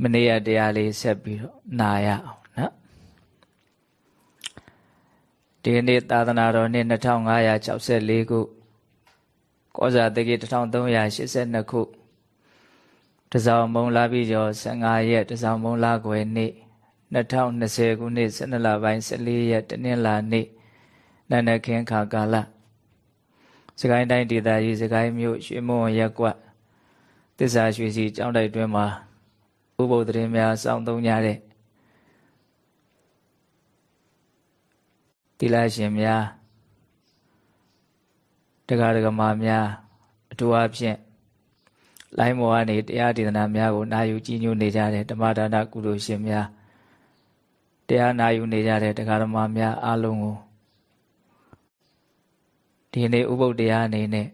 မနေ့ရတရားလေးဆက်ပြီးတော့နာရအောင်နော်ဒီနေ့သာသနာတော်နှစ်2564ခုကောဇာတက္ကိ1382ခုတစောင်းမုံလာပြီးကျော်15ရက်တစောင်းမုံလာခွေနေ့2020ခုနှစ်12လပိုင်း14ရက်တနင်္လာနေ့နန္ဒခင်ခါကာလစကိုင်းတိုင်းဒေသကြီးစကိုင်းမြို့ရွှေမုံရက်ကွက်တစ္ဆာရွှေစီကျောင်းတိုက်တွင်မှာ ဥပုသ်သတင်းများစောင့်သုံးကြတဲ့တိလရှင်များတရားဒဂမများအထူးအဖြင့်လိုင်းမောကနေတရားဒေသနာများကိုနာယူကြည်ညိုနေကြတဲ့ဓမ္မဒါနကုသိုလ်ရှင်များတရားနာယူနေကြတဲ့တရားဓမ္မများအားလုံးကိုဒီနေ့ဥပုပ်တရားအနေနဲ့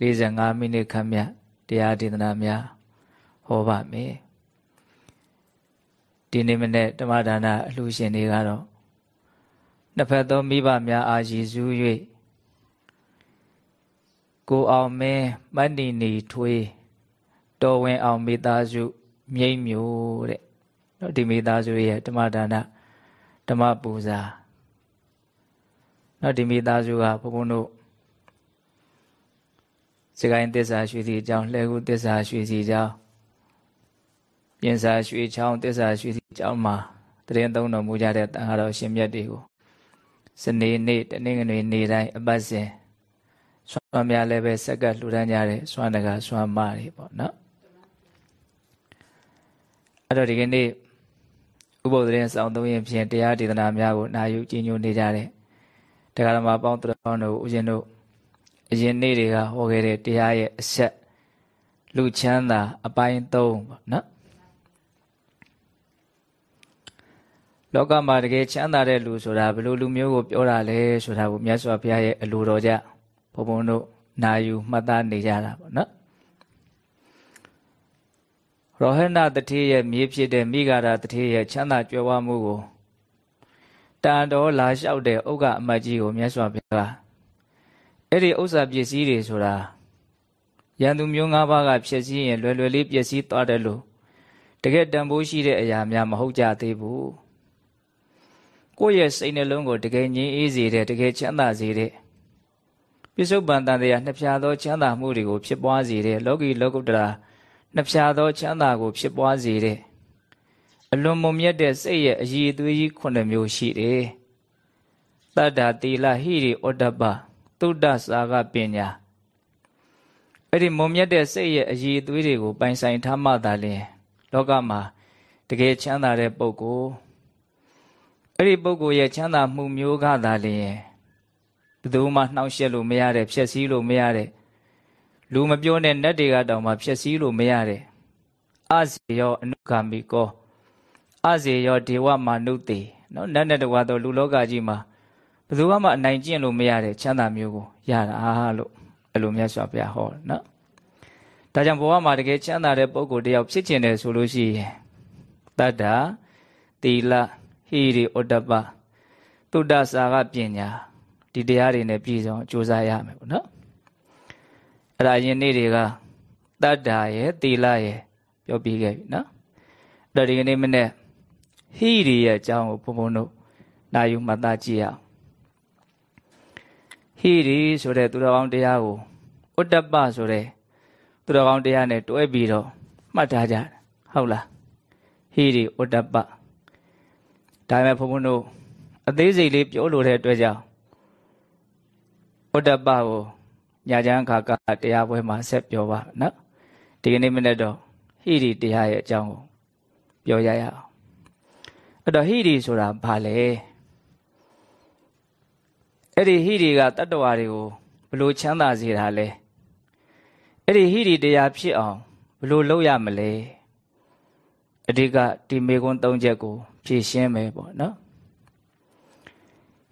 45မိနစ်ခန့်မြတ်တရားဒေသနာများ ဟောပါမယ်ဒီနေ့မနေ့ဓမ္မဒါနအလှူရှင်တွေကတော့နှစ်ဖက်သောမိဘများအားရည်စူး၍ကိုအောင်မင်းမတ်နီနီထွေးတော်ဝင်အောင်မိသားစုမြိတ်မျိုးတဲ့နော်ဒီမိသားစုရဲ့ဓမ္မဒါနဓမ္မပူဇာနော်ဒီမိသားစုကဘုန်းဘုန်းတို့စကိုင်းသစ္စာရွှေစီအကြောင်းလှဲကူသစ္စာရွှေစီအကြောင်း ပြင်စာရွှေချောင်းသစ္စာရွှေစီအကြောင်းမှာတရင်သုံးတော်မူကြတဲ့တန်ခါတော်ရှင်မြတ်တွေကိုစနေနေ့တနင်္ဂနွေနေ့တိုင်းအပတ်စဉ်ဆွမ်းများလည်းပဲစက်ကလှူဒန်းကြတဲ့ဆွမ်းတကာဆွမ်းမတွေပေါ့နော်အဲ့တော့ဒီကနေ့ဥပုသ်သတင်းဆောင်သုံးရင်ဖြင့်တရားဒေသနာများကိုနာယူကြည်ညိုနေကြတဲ့တရားဓမ္မပေါင်းသူတော်ကောင်းတို့ဦးဇင်းတို့အရင်နေ့တွေကဟောခဲ့တဲ့တရားရဲ့အဆက်လူချမ်းသာအပိုင်း3ပေါ့နော် လောကမှာတကယ်ချမ်းသာတဲ့လူဆိုတာဘယ်လိုလူမျိုးကိုပြောတာလဲဆိုတာကိုမြတ်စွာဘုရားရဲ့အလိုတော်ကြဘုံဘုံတို့နာယူမှတ်သားနေကြတာပေါ့နော်ရောဟဏတတိရဲ့မြေဖြစ်တဲ့မိဂါရတတိရဲ့ချမ်းသာကြွယ်ဝမှုကိုတန်တော်လာလျှောက်တဲ့ဥက္ကအမတ်ကြီးကိုမြတ်စွာဘုရားအဲ့ဒီဥစ္စာပစ္စည်းတွေဆိုတာရန်သူမျိုး၅ပါးကဖြစ်စည်းရင်လွယ်လွယ်လေးပျက်စီးသွားတယ်လို့တကယ်တန်ဖိုးရှိတဲ့အရာများမဟုတ်ကြသေးဘူး ကိုယ့်ရဲ့စိတ်နှလုံးကိုတကယ်ငြိမ်းအေးစေတဲ့တကယ်ချမ်းသာစေတဲ့ပြစ္ဆုတ်ပန်တန်တရားနှစ်ဖြာသောချမ်းသာမှုတွေကိုဖြစ်ပွားစေတဲ့လောကီလောကုတ္တရာနှစ်ဖြာသောချမ်းသာကိုဖြစ်ပွားစေတဲ့အလွန်မုံမြတ်တဲ့စိတ်ရဲ့အည်အသွေးကြီးခုနှစ်မျိုးရှိတယ်တတ္တာတိလဟိရိဩတ္တပသုဒ္ဓစာကပညာအဲ့ဒီမုံမြတ်တဲ့စိတ်ရဲ့အည်အသွေးတွေကိုပိုင်ဆိုင်ထားမှသာလျှင်လောကမှာတကယ်ချမ်းသာတဲ့ပုဂ္ဂိုလ် အဲ့ဒီပုဂ္ဂိုလ်ရဲ့ချမ်းသာမှုမျိုးကသာလျှင်ဘယ်သူမှနှောင့်ယှက်လို့မရတဲ့ဖြည့်ဆည်းလို့မရတဲ့လူမပြောတဲ့နတ်တွေကတောင်မှဖြည့်ဆည်းလို့မရတဲ့အစေယောအနုဂါမိကောအစေယောဒေဝမာနုတေနော်နတ်နဲ့တကွာတော့လူလောကကြီးမှာဘယ်သူမှအနိုင်ကျင့်လို့မရတဲ့ချမ်းသာမျိုးကိုရတာလို့အဲ့လိုမြတ်စွာဘုရားဟောနော်ဒါကြောင့်ဘဝမှာတကယ်ချမ်းသာတဲ့ပုဂ္ဂိုလ်တယောက်ဖြစ်ကျင်တယ်ဆိုလို့ရှိရင်တတ္တာတီလ ဟိရိဩတ္တပသုဒ္ဓစာကပညာဒီတရားတွေနဲ့ပြည့်စုံကြိုးစားရမယ်ပေါ့နော်အဲ့ဒါယင်းနေ့တွေကတတ္တာရဲ့တီလရဲ့ပြောပြီးခဲ့ပြီနော်အဲ့တော့ဒီကနေ့မနေ့ဟိရိရဲ့အကြောင်းကိုဘုံဘုံတို့နာယူမှတ်သားကြည့်ရအောင်ဟိရိဆိုတဲ့သူတော်ကောင်းတရားကိုဥတ္တပဆိုတဲ့သူတော်ကောင်းတရားနဲ့တွဲပြီးတော့မှတ်ထားကြဟုတ်လားဟိရိဥတ္တပ ဒါပေမဲ့ဘုန်းဘုန်းတို့အသေးစိတ်လေးပြောလို့တဲ့အတွက်ကြောင့်ဥဒ္ဒပကိုညာချမ်းခါကတရားပွဲမှာဆက်ပြောပါနော်ဒီကနေ့မနေ့တော့ဟိရိတရားရဲ့အကြောင်းကိုပြောရရအောင်အဲ့တော့ဟိရိဆိုတာဘာလဲအဲ့ဒီဟိရိကတတ္တဝါတွေကိုဘလို့ချမ်းသာစေတာလဲအဲ့ဒီဟိရိတရားဖြစ်အောင်ဘလို့လုပ်ရမလဲအဓိကဒီမေကွန်း၃ချက်ကို ဖြည့်ရှင်းမယ်ပေါ့နော်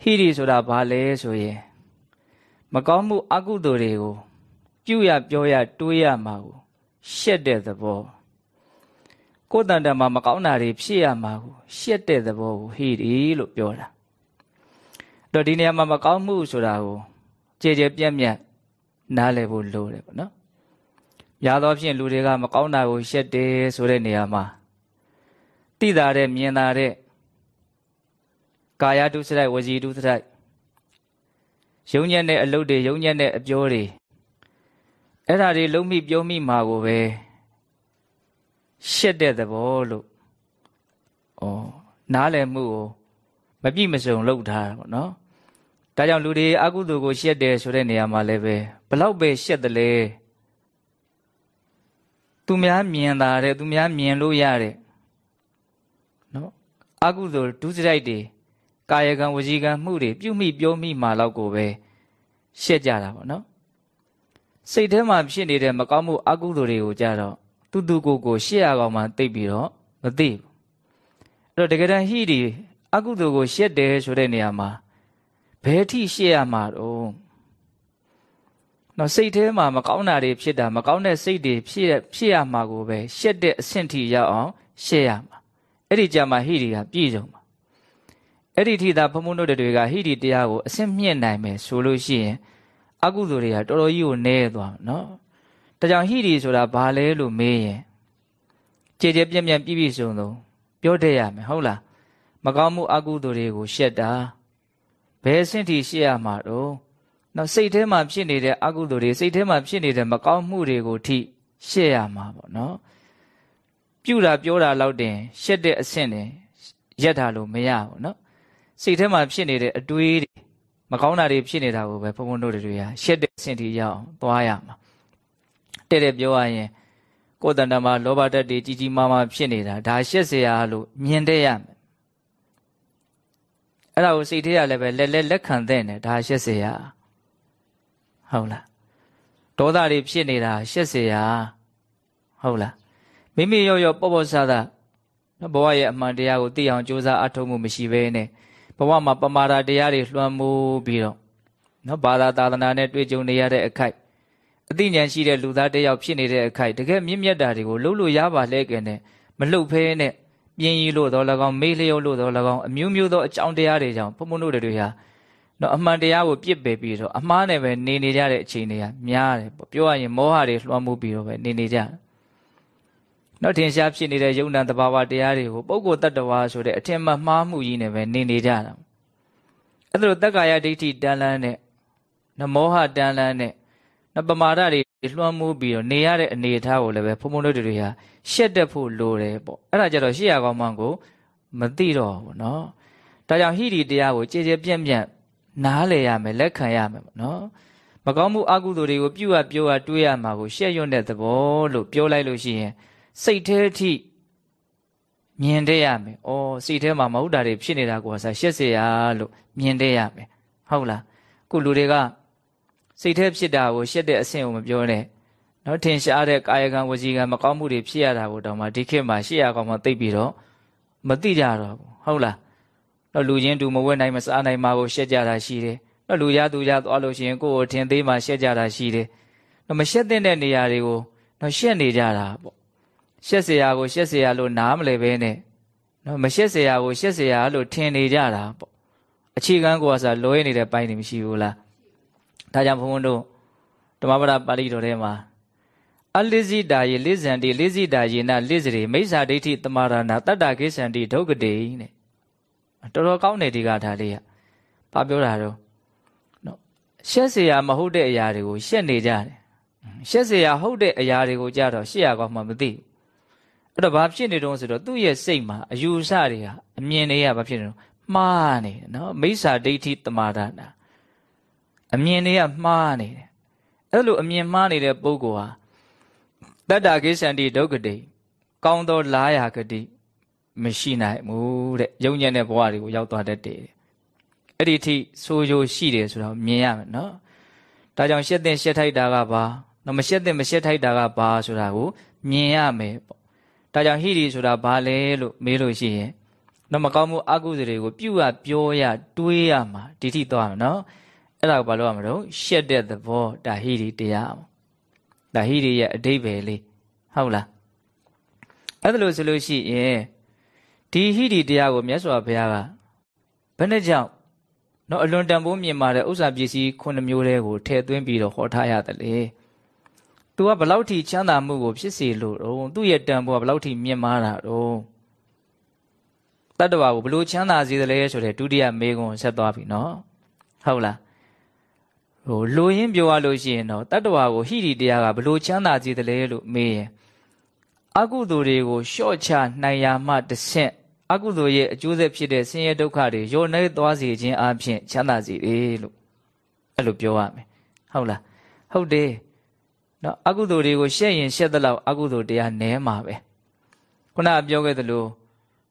ဟိရိဆိုတာဘာလဲဆိုရင်မကောင်းမှုအကုသိုလ်တွေကိုပြုရပြောရတွေးရမှာကိုရှက်တဲ့သဘောကိုယ်တန်တမှာမကောင်းတာတွေဖြစ်ရမှာကိုရှက်တဲ့သဘောကိုဟိရိလို့ပြောတာတော့ဒီနေရာမှာမကောင်းမှုဆိုတာကိုကြည်ကြဲပြက်ပြက်နားလည်ဖို့လိုတယ်ပေါ့နော်များသောဖြင့်လူတွေကမကောင်းတာကိုရှက်တယ်ဆိုတဲ့နေရာမှာ တိတာတဲ့မြင်တာတဲ့ကာယတုစရိုက်ဝစီတုစရိုက်ယုံညံ့တဲ့အလုပ်တွေယုံညံ့တဲ့အပြောတွေအဲ့ဒါတွေလုံးမိပြုံးမိမှာကိုပဲရှက်တဲ့သဘောလို့ဩနားလည်မှုကိုမပြည့်မစုံလုပ်ထားတာပေါ့နော်ဒါကြောင့်လူတွေအကုသိုလ်ကိုရှက်တယ်ဆိုတဲ့နေရာမှာလည်းပဲဘလောက်ပဲရှက်တယ်လဲသူများမြင်တာတဲ့သူများမြင်လို့ရတဲ့နော် အကုသိုလ်ဒုစရိုက်တွေကာယကံဝစီကံမှုတွေပြုမိပြောမိမှလောက်ကိုပဲရှက်ကြတာပေါ့နော်စိတ်ထဲမှာဖြစ်နေတဲ့မကောင်းမှုအကုသိုလ်တွေကိုကြတော့တူတူကိုကိုရှက်ရကောင်မှသိပြီးတော့မသိဘူးအဲ့တော့တကယ်တမ်းဟိဒီအကုသိုလ်ကိုရှက်တယ်ဆိုတဲ့နေရာမှာဘယ်ထိရှက်ရမှာတော့နော်စိတ်ထဲမှာမကောင်းတာတွေဖြစ်တာမကောင်းတဲ့စိတ်တွေဖြစ်ဖြစ်ရမှာကိုပဲရှက်တဲ့အဆင့်ထိရောက်အောင်ရှက်ရမှာ အဲ့ဒီကြမှာဟိဒီကပြည့်စုံမှာအဲ့ဒီထိသာဘုံဘုံတို့တွေကဟိဒီတရားကိုအဆင့်မြင့်နိုင်မယ်ဆိုလို့ရှိရင်အကုသိုလ်တွေကတော်တော်ကြီးကိုနည်းသွားနော်ဒါကြောင့်ဟိဒီဆိုတာဘာလဲလို့မေးရင်ကြည်ကြဲပြန့်ပြန့်ပြည့်ပြည့်စုံစုံပြောတတ်ရမယ်ဟုတ်လားမကောင်းမှုအကုသိုလ်တွေကိုရှက်တာဘယ်အဆင့်ထိရှက်ရမှာတော့နော်စိတ်ထဲမှာဖြစ်နေတဲ့အကုသိုလ်တွေစိတ်ထဲမှာဖြစ်နေတဲ့မကောင်းမှုတွေကိုထိရှက်ရမှာပေါ့နော် ပြုတာပြောတာလောက်တင်ရှက်တဲ့အဆင့်တင်ရက်တာလို့မရဘူးနော်စိတ်ထဲမှာဖြစ်နေတဲ့အတွေးတွေမကောင်းတာတွေဖြစ်နေတာကိုပဲဘုံဘုံတို့တွေကရှက်တဲ့အဆင့်ထိရောက်အောင်သွားရမှာတဲ့တဲ့ပြောရရင်ကိုယ်တဏ္ဍမှာလောဘဓာတ်တွေကြီးကြီးမားမားဖြစ်နေတာဒါရှက်เสียရလို့မြင်တဲ့ရမယ်အဲ့ဒါကိုစိတ်ထဲရလည်းပဲလက်လက်လက်ခံတဲ့နဲ့ဒါရှက်เสียရဟုတ်လားဒေါသတွေဖြစ်နေတာရှက်เสียရဟုတ်လား မိမိရောရောပေါ့ပေါ့ဆာသာဘဝရဲ့အမှန်တရားကိုသိအောင်ကြိုးစားအထောက်မှုမရှိဘဲနဲ့ဘဝမှာပမာဒတရားတွေလွှမ်းမိုးပြီးတော့နော်ဘာသာသာသနာနဲ့တွေ့ကြုံနေရတဲ့အခိုက်အသိဉာဏ်ရှိတဲ့လူသားတယောက်ဖြစ်နေတဲ့အခိုက်တကယ်မြင့်မြတ်တာတွေကိုလှုပ်လို့ရပါလဲကဲနဲ့မလှုပ်ဖဲနဲ့ပြင်းရီလို့တော့၎င်းမေးလျော့လို့တော့၎င်းအမျိုးမျိုးသောအကြောင်းတရားတွေကြောင့်ဘုံဘုံတို့တွေဟာနော်အမှန်တရားကိုပြစ်ပယ်ပြီးတော့အမှားနဲ့ပဲနေနေကြတဲ့အခြေအနေကများတယ်ပေါ့ပြောရရင်မောဟတွေလွှမ်းမိုးပြီးတော့ပဲနေနေကြတယ် နော်ထင်ရှားဖြစ်နေတဲ့ယုံ nant တဘာဝတရားတွေကိုပုဂ္ဂိုလ်တ attva ဆိုတဲ့အထင်မှမှားမှုကြီးနဲ့ပဲနေနေကြတာအဲ့ဒါလိုတက္ကာယဒိဋ္ဌိတန်လန်းနဲ့နမောဟတန်လန်းနဲ့နပမာဒတွေလွှမ်းမိုးပြီးတော့နေရတဲ့အနေအထားကိုလည်းပဲဖုံဖုံတို့တွေဟာရှက်တတ်ဖို့လိုတယ်ပေါ့အဲ့ဒါကြတော့ရှေ့ရကောင်းမှန်ကိုမသိတော့ဘူးနော်ဒါကြောင့်ဟိရိတရားကိုကြည်ကြပြန့်ပြန့်နားလည်ရမယ်လက်ခံရမယ်ပေါ့နော်မကောင်းမှုအကုသိုလ်တွေကိုပြုတ်ရပြောရတွေးရမှာကိုရှက်ရွံ့တဲ့သဘောလို့ပြောလိုက်လို့ရှိရင် စိတ်แท้အထိမြင်တဲ့ရမယ်။အော်စိတ်ထဲမှာမဟုတ်တာတွေဖြစ်နေတာကိုဆာရှက်เสียရလို့မြင်တဲ့ရမယ်။ဟုတ်လား။ခုလူတွေကစိတ်แท้ဖြစ်တာကိုရှက်တဲ့အဆင့်ကိုမပြောနဲ့။နော်ထင်ရှားတဲ့ကာယကံဝစီကံမကောင်းမှုတွေဖြစ်ရတာကိုတောင်မှဒီခေတ်မှာရှက်ရကောင်မှသိပြီးတော့မသိကြတော့ဘူး။ဟုတ်လား။တော့လူချင်းတူမဝဲနိုင်မစားနိုင်မှာကိုရှက်ကြတာရှိတယ်။တော့လူရသူရသွားလို့ရှိရင်ကိုယ်ကိုထင်သေးမှရှက်ကြတာရှိတယ်။တော့မရှက်တဲ့နေရာတွေကိုတော့ရှက်နေကြတာပေါ့ ရှက်เสียကိုရှက်เสียလို့နားမလဲပဲနဲ့နော်မရှက်เสียကိုရှက်เสียလို့ထင်နေကြတာပေါ့အခြေခံကိုကစားလွဲနေတဲ့ပိုင်းတွေမရှိဘူးလားဒါကြောင့်ဘုန်းဘုန်းတို့ဓမ္မပဒပါဠိတော်ထဲမှာအလိဇိတာယေလိဇန္တိလိဇိတာယေနလိဇရေမိစ္ဆာဒိဋ္ဌိတမာရဏတတ္တကိစ္ဆန္တိဒုက္ကတိတဲ့တော်တော်ကောင်းတယ်ဒီကဒါလေးကဘာပြောတာတော့နော်ရှက်เสียမဟုတ်တဲ့အရာတွေကိုရှက်နေကြတယ်ရှက်เสียဟုတ်တဲ့အရာတွေကိုကြတော့ရှက်ရကောင်းမှမသိဘူး အဲ့တော့ဘာဖြစ်နေတုံးဆိုတော့သူ့ရဲ့စိတ်မှာအယူဆတွေဟာအမြင်တွေကဘာဖြစ်နေတော့မှားနေတယ်နော်မိစ္ဆာဒိဋ္ဌိတမာဒနာအမြင်တွေကမှားနေတယ်အဲ့လိုအမြင်မှားနေတဲ့ပုဂ္ဂိုလ်ဟာတတ္တကိစ္ဆန္တိဒုက္ခတိကောင်းသောလားရာဂတိမရှိနိုင်ဘူးတဲ့ယုံညံ့တဲ့ဘဝတွေကိုရောက်သွားတတ်တယ်အဲ့ဒီထိဆိုးရိုးရှိတယ်ဆိုတော့မြင်ရမယ်နော်ဒါကြောင့်ရှက်တဲ့ရှက်ထိုက်တာကဘာနော်မရှက်တဲ့မရှက်ထိုက်တာကဘာဆိုတာကိုမြင်ရမယ်ပေါ့ ဒါကြောင့်ဟိရိဆိုတာဘာလဲလို့မေးလို့ရှိရင်တော့မကောင်းမှုအကုသိုလ်တွေကိုပြုတ်ရပြောရတွေးရမှာဒီထိသွားမှာနော်အဲ့ဒါကိုဘာလို့ရမလို့ရှက်တဲ့သဘောဒါဟိရိတရားဒါဟိရိရဲ့အဓိပ္ပာယ်လေးဟုတ်လားအဲ့ဒါလို့ဆိုလို့ရှိရင်ဒီဟိရိတရားကိုမြတ်စွာဘုရားကဘယ်နဲ့ကြောင့်နော်အလွန်တန်ဖိုးမြင်မာတဲ့ဥစ္စာပစ္စည်းခုနှစ်မျိုးတည်းကိုထည့်သွင်းပြီးတော့ဟောထားရတယ်လေ သူကဘလောက်ထိချမ်းသာမှုကိုဖြစ်စေလို့တော့သူ့ရဲ့တန်ဖိုးကဘလောက်ထိမြင့်မားတာတော့တတ္တဝါကိုဘလို့ချမ်းသာစေသလဲဆိုတဲ့ဒုတိယမေခွန်းဆက်သွားပြီနော်ဟုတ်လားဟိုလိုရင်းပြောရလို့ရှိရင်တော့တတ္တဝါကိုဟိရိတရားကဘလို့ချမ်းသာစေသလဲလို့မေးရင်အကုသိုလ်တွေကိုလျှော့ချနိုင်ရမှတဆင့်အကုသိုလ်ရဲ့အကျိုးဆက်ဖြစ်တဲ့ဆင်းရဲဒုက္ခတွေညှို့နှဲသွားစေခြင်းအပြင်ချမ်းသာစေတယ်လို့အဲ့လိုပြောရမယ်ဟုတ်လားဟုတ်တယ် နော်အကုသိုလ်တွေကိုရှက်ရင်ရှက်သလောက်အကုသိုလ်တရားနည်းမှာပဲခုနကပြောခဲ့သလို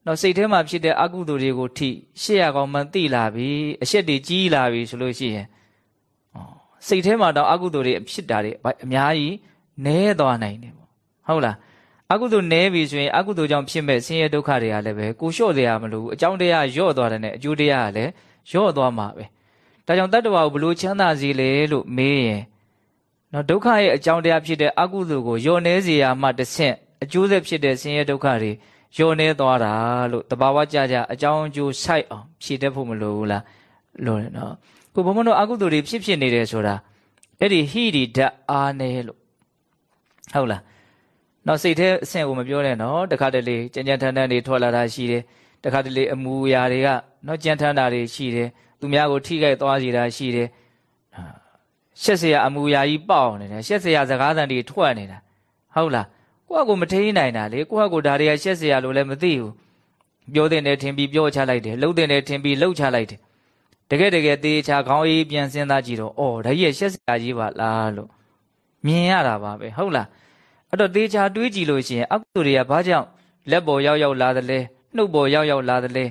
နော်စိတ်ထဲမှာဖြစ်တဲ့အကုသိုလ်တွေကိုထိရှက်ရကောင်မှသိလာပြီအရှက်တွေကြီးလာပြီဆိုလို့ရှိရင်စိတ်ထဲမှာတော့အကုသိုလ်တွေဖြစ်တာတွေအများကြီးနည်းသွားနိုင်တယ်ပေါ့ဟုတ်လားအကုသိုလ်နည်းပြီဆိုရင်အကုသိုလ်ကြောင့်ဖြစ်မဲ့ဆင်းရဲဒုက္ခတွေကလည်းပဲကိုလျှော့တရားမလို့အကြောင်းတရားညော့သွားတယ်နဲ့အကျိုးတရားကလည်းညော့သွားမှာပဲဒါကြောင့်တတ္တဝါကိုဘလို့ချမ်းသာစေလဲလို့မေးရင် နော်ဒုက္ခရဲ့အကြောင်းတရားဖြစ်တဲ့အကုသိုလ်ကိုညော့နေစေရမှတဆင့်အကျိုးဆက်ဖြစ်တဲ့ဆင်းရဲဒုက္ခတွေညော့နေသွားတာလို့တဘာဝကြကြအကြောင်းအကျိုးဆိုင်အောင်ဖြည့်တတ်ဖို့မလိုဘူးလားလို့နော်ကိုဘုံဘုံတို့အကုသိုလ်တွေဖြစ်ဖြစ်နေတယ်ဆိုတာအဲ့ဒီဟိရိဓာတ်အားနေလို့ဟုတ်လားနောက်စိတ်ထဲအဆင့်ကိုမပြောနဲ့နော်တခါတလေကြံကြံထန်းထန်းတွေထွက်လာတာရှိတယ်တခါတလေအမူအရာတွေကနော်ကြံထန်းတာတွေရှိတယ်သူများကိုထိခိုက်သွားစေတာရှိတယ် ရှက်เสียအမူအရာကြီးပေါက်နေတယ်ရှက်เสียစကားသံတွေထွက်နေတာဟုတ်လားကိုယ့်အကိုမထိန်နိုင်တာလေကိုယ့်အကိုဒါတွေကရှက်เสียလို့လည်းမသိဘူးပြောတဲ့နဲ့ထင်ပြီးပြောချလိုက်တယ်လှုပ်တဲ့နဲ့ထင်ပြီးလှုပ်ချလိုက်တယ်တကယ်တကယ်တေးချာခေါင်းအေးပြန်စဉ်းစားကြည့်တော့အော်ဒါကြီးရဲ့ရှက်เสียကြီးပါလားလို့မြင်ရတာပါပဲဟုတ်လားအဲ့တော့တေချာတွေးကြည့်လို့ရှိရင်အကုသိုလ်တွေကဘာကြောင့်လက်ပေါ်ရောက်ရောက်လာသလဲနှုတ်ပေါ်ရောက်ရောက်လာသလဲ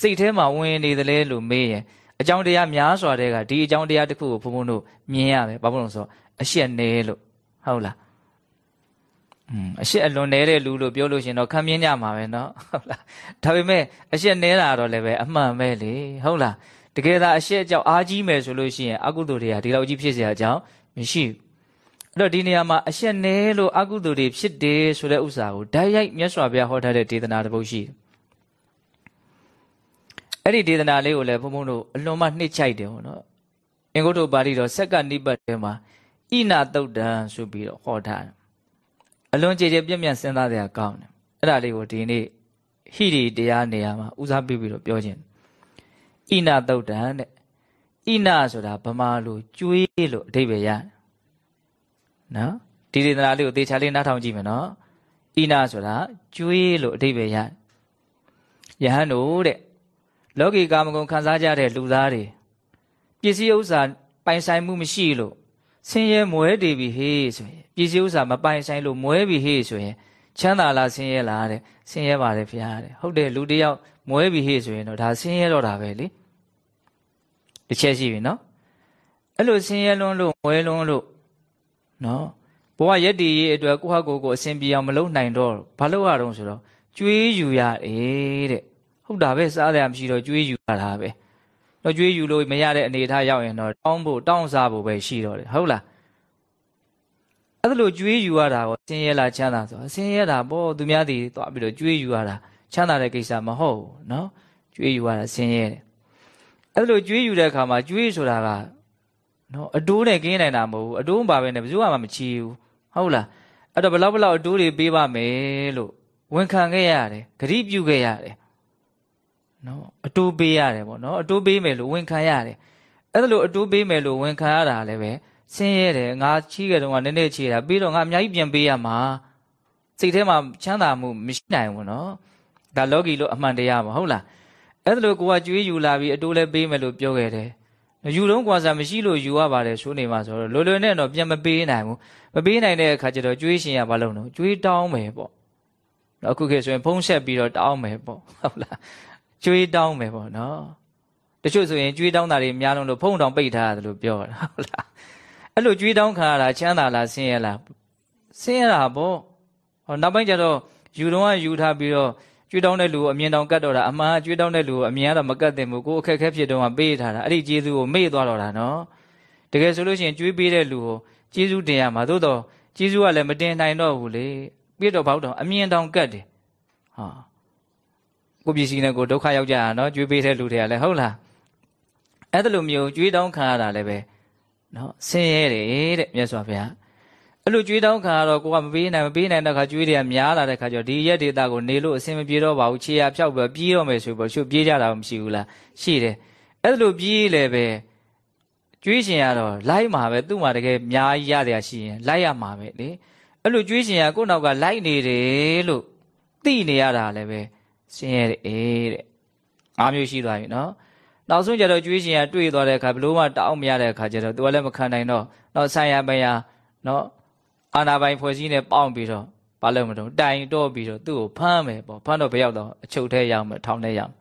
စိတ်ထဲမှာဝင်နေသလဲလို့မေးရင် အကြောင်းတရားများစွာတဲ့ကဒီအကြောင်းတရားတစ်ခုကိုဘုံဘုံတို့မြင်ရမယ်ဘာဖြစ်လို့ဆိုအရှက်နေလို့ဟုတ်လားอืมအရှက်အလွန်နေတဲ့လူလို့ပြောလို့ရှင်တော့ခံမြင်ကြမှာပဲเนาะဟုတ်လားဒါပေမဲ့အရှက်နေတာတော့လည်းပဲအမှန်ပဲလေဟုတ်လားတကယ်သာအရှက်ကြောင့်အားကြီးမယ်ဆိုလို့ရှိရင်အကုသိုလ်တွေကဒီလောက်ကြီးဖြစ်เสียအကြောင်းမရှိဘူးအဲ့တော့ဒီနေရာမှာအရှက်နဲလို့အကုသိုလ်တွေဖြစ်တယ်ဆိုတဲ့ဥစ္စာကိုဓာတ်ရိုက်မြတ်စွာဘုရားဟောထားတဲ့ဒေသနာတစ်ပုဒ်ရှိတယ် အဲ့ဒီဒေသနာလေးကိုလည်းဘုံဘုံတို့အလွန်မှနှိမ့်ချိုက်တယ်ဟောနော်အင်္ဂုတ္တပါဠိတော်ဆက်ကနိပတ်ထဲမှာဣနာတုတ်တံဆိုပြီးတော့ဟောထားတယ်အလွန်ကြည်ကြည်ပြည့်ပြည့်စဉ်းစားစရာကောင်းတယ်အဲ့ဒါလေးကိုဒီနေ့ဟိရိတရားနေရာမှာဦးစားပေးပြီးတော့ပြောခြင်းဣနာတုတ်တံတဲ့ဣနာဆိုတာဗမာလိုကျွေးလို့အဓိပ္ပာယ်ရတယ်နော်ဒီဒေသနာလေးကိုသေချာလေးနားထောင်ကြည့်မယ်နော်ဣနာဆိုတာကျွေးလို့အဓိပ္ပာယ်ရယဟန်တို့တဲ့ လောကီကာမဂုဏ်ခံစားကြတဲ့လူသားတွေပစ္စည်းဥစ္စာပိုင်ဆိုင်မှုမရှိလို့ဆင်းရဲမွဲတည်ပြီဟေးဆိုရင်ပစ္စည်းဥစ္စာမပိုင်ဆိုင်လို့မွဲပြီဟေးဆိုရင်ချမ်းသာလားဆင်းရဲလားတဲ့ဆင်းရဲပါတယ်ဖရားတဲ့ဟုတ်တယ်လူတယောက်မွဲပြီဟေးဆိုရင်တော့ဒါဆင်းရဲတော့တာပဲလေတစ်ချက်ရှိပြီနော်အဲ့လိုဆင်းရဲလွန်းလို့မွဲလွန်းလို့နော်ဘဝရက်တည်ရေးအတွက်ကိုယ့်ဟာကိုယ်ကိုအစဉ်ပြေအောင်မလုပ်နိုင်တော့ဘာလို့ရတော့ဆိုတော့ကြွေးယူရတယ်တဲ့ ဟုတ်တာပဲစားတယ်မရှိတော့ကြွေးယူရတာပဲတော့ကြွေးယူလို့မရတဲ့အနေအထားရောက်ရင်တော့တောင်းဖို့တောင်းစားဖို့ပဲရှိတော့တယ်ဟုတ်လားအဲ့လိုကြွေးယူရတာကိုဆင်းရဲလားချမ်းသာဆိုဆင်းရဲတာပေါ့သူများတွေသွားပြီးတော့ကြွေးယူရတာချမ်းသာတဲ့ကိစ္စမဟုတ်ဘူးနော်ကြွေးယူရတာဆင်းရဲတယ်အဲ့လိုကြွေးယူတဲ့အခါမှာကြွေးဆိုတာကနော်အတိုးနဲ့ကင်းနိုင်တာမဟုတ်ဘူးအတိုးမပါဘဲနဲ့ဘယ်သူမှမချီဘူးဟုတ်လားအဲ့တော့ဘလောက်ဘလောက်အတိုးတွေပေးပါမယ်လို့ဝန်ခံခဲ့ရတယ်ဂရိပြုခဲ့ရတယ် နော်အတိုးပေးရတယ်ပေါ့နော်အတိုးပေးမယ်လို့ဝန်ခံရတယ်အဲ့ဒါလို့အတိုးပေးမယ်လို့ဝန်ခံရတာလည်းပဲဆင်းရဲတယ်ငါချီးခဲ့တော့ကနည်းနည်းချီးတာပြီးတော့ငါအများကြီးပြန်ပေးရမှာစိတ်ထဲမှာချမ်းသာမှုမရှိနိုင်ဘူးနော်ဒါလောကီလို့အမှန်တရားပါဟုတ်လားအဲ့ဒါလို့ကိုကကြွေးယူလာပြီးအတိုးလည်းပေးမယ်လို့ပြောခဲ့တယ်ယူတော့ကွာစားမရှိလို့ယူရပါတယ်ဆိုနေမှာဆိုတော့လွယ်လွယ်နဲ့တော့ပြန်မပေးနိုင်ဘူးမပေးနိုင်တဲ့အခါကျတော့ကြွေးရှင်ရဘာလို့လဲကြွေးတောင်းမယ်ပေါ့အခုခေတ်ဆိုရင်ဖုံးဆက်ပြီးတော့တောင်းမယ်ပေါ့ဟုတ်လား ကြွေးတောင်းမယ်ပေါ့နော်တချို့ဆိုရင်ကြွေးတောင်းတာတွေများလုံးလို့ဖုံးတောင်ပိတ်ထားရတယ်လို့ပြောတာဟုတ်လားအဲ့လိုကြွေးတောင်းခံရတာချမ်းသာလားဆင်းရဲလားဆင်းရဲတာပေါ့ဟောနောက်ပိုင်းကျတော့ယူတော့ယူထားပြီးတော့ကျွေးတောင်းတဲ့လူကိုအမြင်တောင်ကတ်တော့တာအမှန်ကျွေးတောင်းတဲ့လူကိုအမြင်ကတော့မကတ်သင့်ဘူးကိုအခက်အခဲဖြစ်တော့ပေးထားတာအဲ့ဒီကျေးဇူးကိုမေ့သွားတော့တာနော်တကယ်ဆိုလို့ရှိရင်ကျွေးပေးတဲ့လူကိုကျေးဇူးတင်ရမှာသို့တော့ကျေးဇူးကလည်းမတင်နိုင်တော့ဘူးလေပြည့်တော့ဘောက်တော့အမြင်တောင်ကတ်တယ်ဟာ ကိုပစ္စည်းနဲ့ကိုဒုက္ခရောက်ကြတာနော်ကျွေးပေးတဲ့လူတွေကလည်းဟုတ်လားအဲ့ဒါလိုမျိုးကျွေးတောင်းခံရတာလည်းပဲနော်ဆင်းရဲတယ်တဲ့မြတ်စွာဘုရားအဲ့လိုကြွေးတောင်းခံရတော့ကိုကမပေးနိုင်မပေးနိုင်တဲ့ခါကြွေးတွေကများလာတဲ့ခါကျတော့ဒီရက်ဒေတာကိုနေလို့အဆင်မပြေတော့ပါဘူးခြေရဖြောက်ပြီးပြေးတော့မယ်ဆိုပြီးရှုပ်ပြေးကြတာမရှိဘူးလားရှိတယ်အဲ့လိုပြေးလေပဲကြွေးရှင်ရတော့လိုက်မှာပဲသူ့မှာတကယ်အများကြီးရတယ်ရှိရင်လိုက်ရမှာပဲလေအဲ့လိုကြွေးရှင်ရကိုယ့်နောက်ကလိုက်နေတယ်လို့သိနေရတာလည်းပဲ ဆင်းရဲတဲ့ငါးမျိုးရှိသွားပြီနော်နောက်ဆုံးကျတော့ကြွေးရှင်ရတွေ့သွားတဲ့အခါဘလို့မှတောင်းမရတဲ့အခါကျတော့သူကလည်းမခံနိုင်တော့တော့ဆိုင်ရပင်ရနော်အာနာပိုင်ဖွဲ့စည်းနဲ့ပေါင်းပြီးတော့ဘာလို့မတော့တိုင်တော့ပြီးတော့သူ့ကိုဖမ်းမယ်ပေါ့ဖမ်းတော့ဘယ်ရောက်တော့အချုပ်ထဲရောက်မယ်ထောင်ထဲရောက်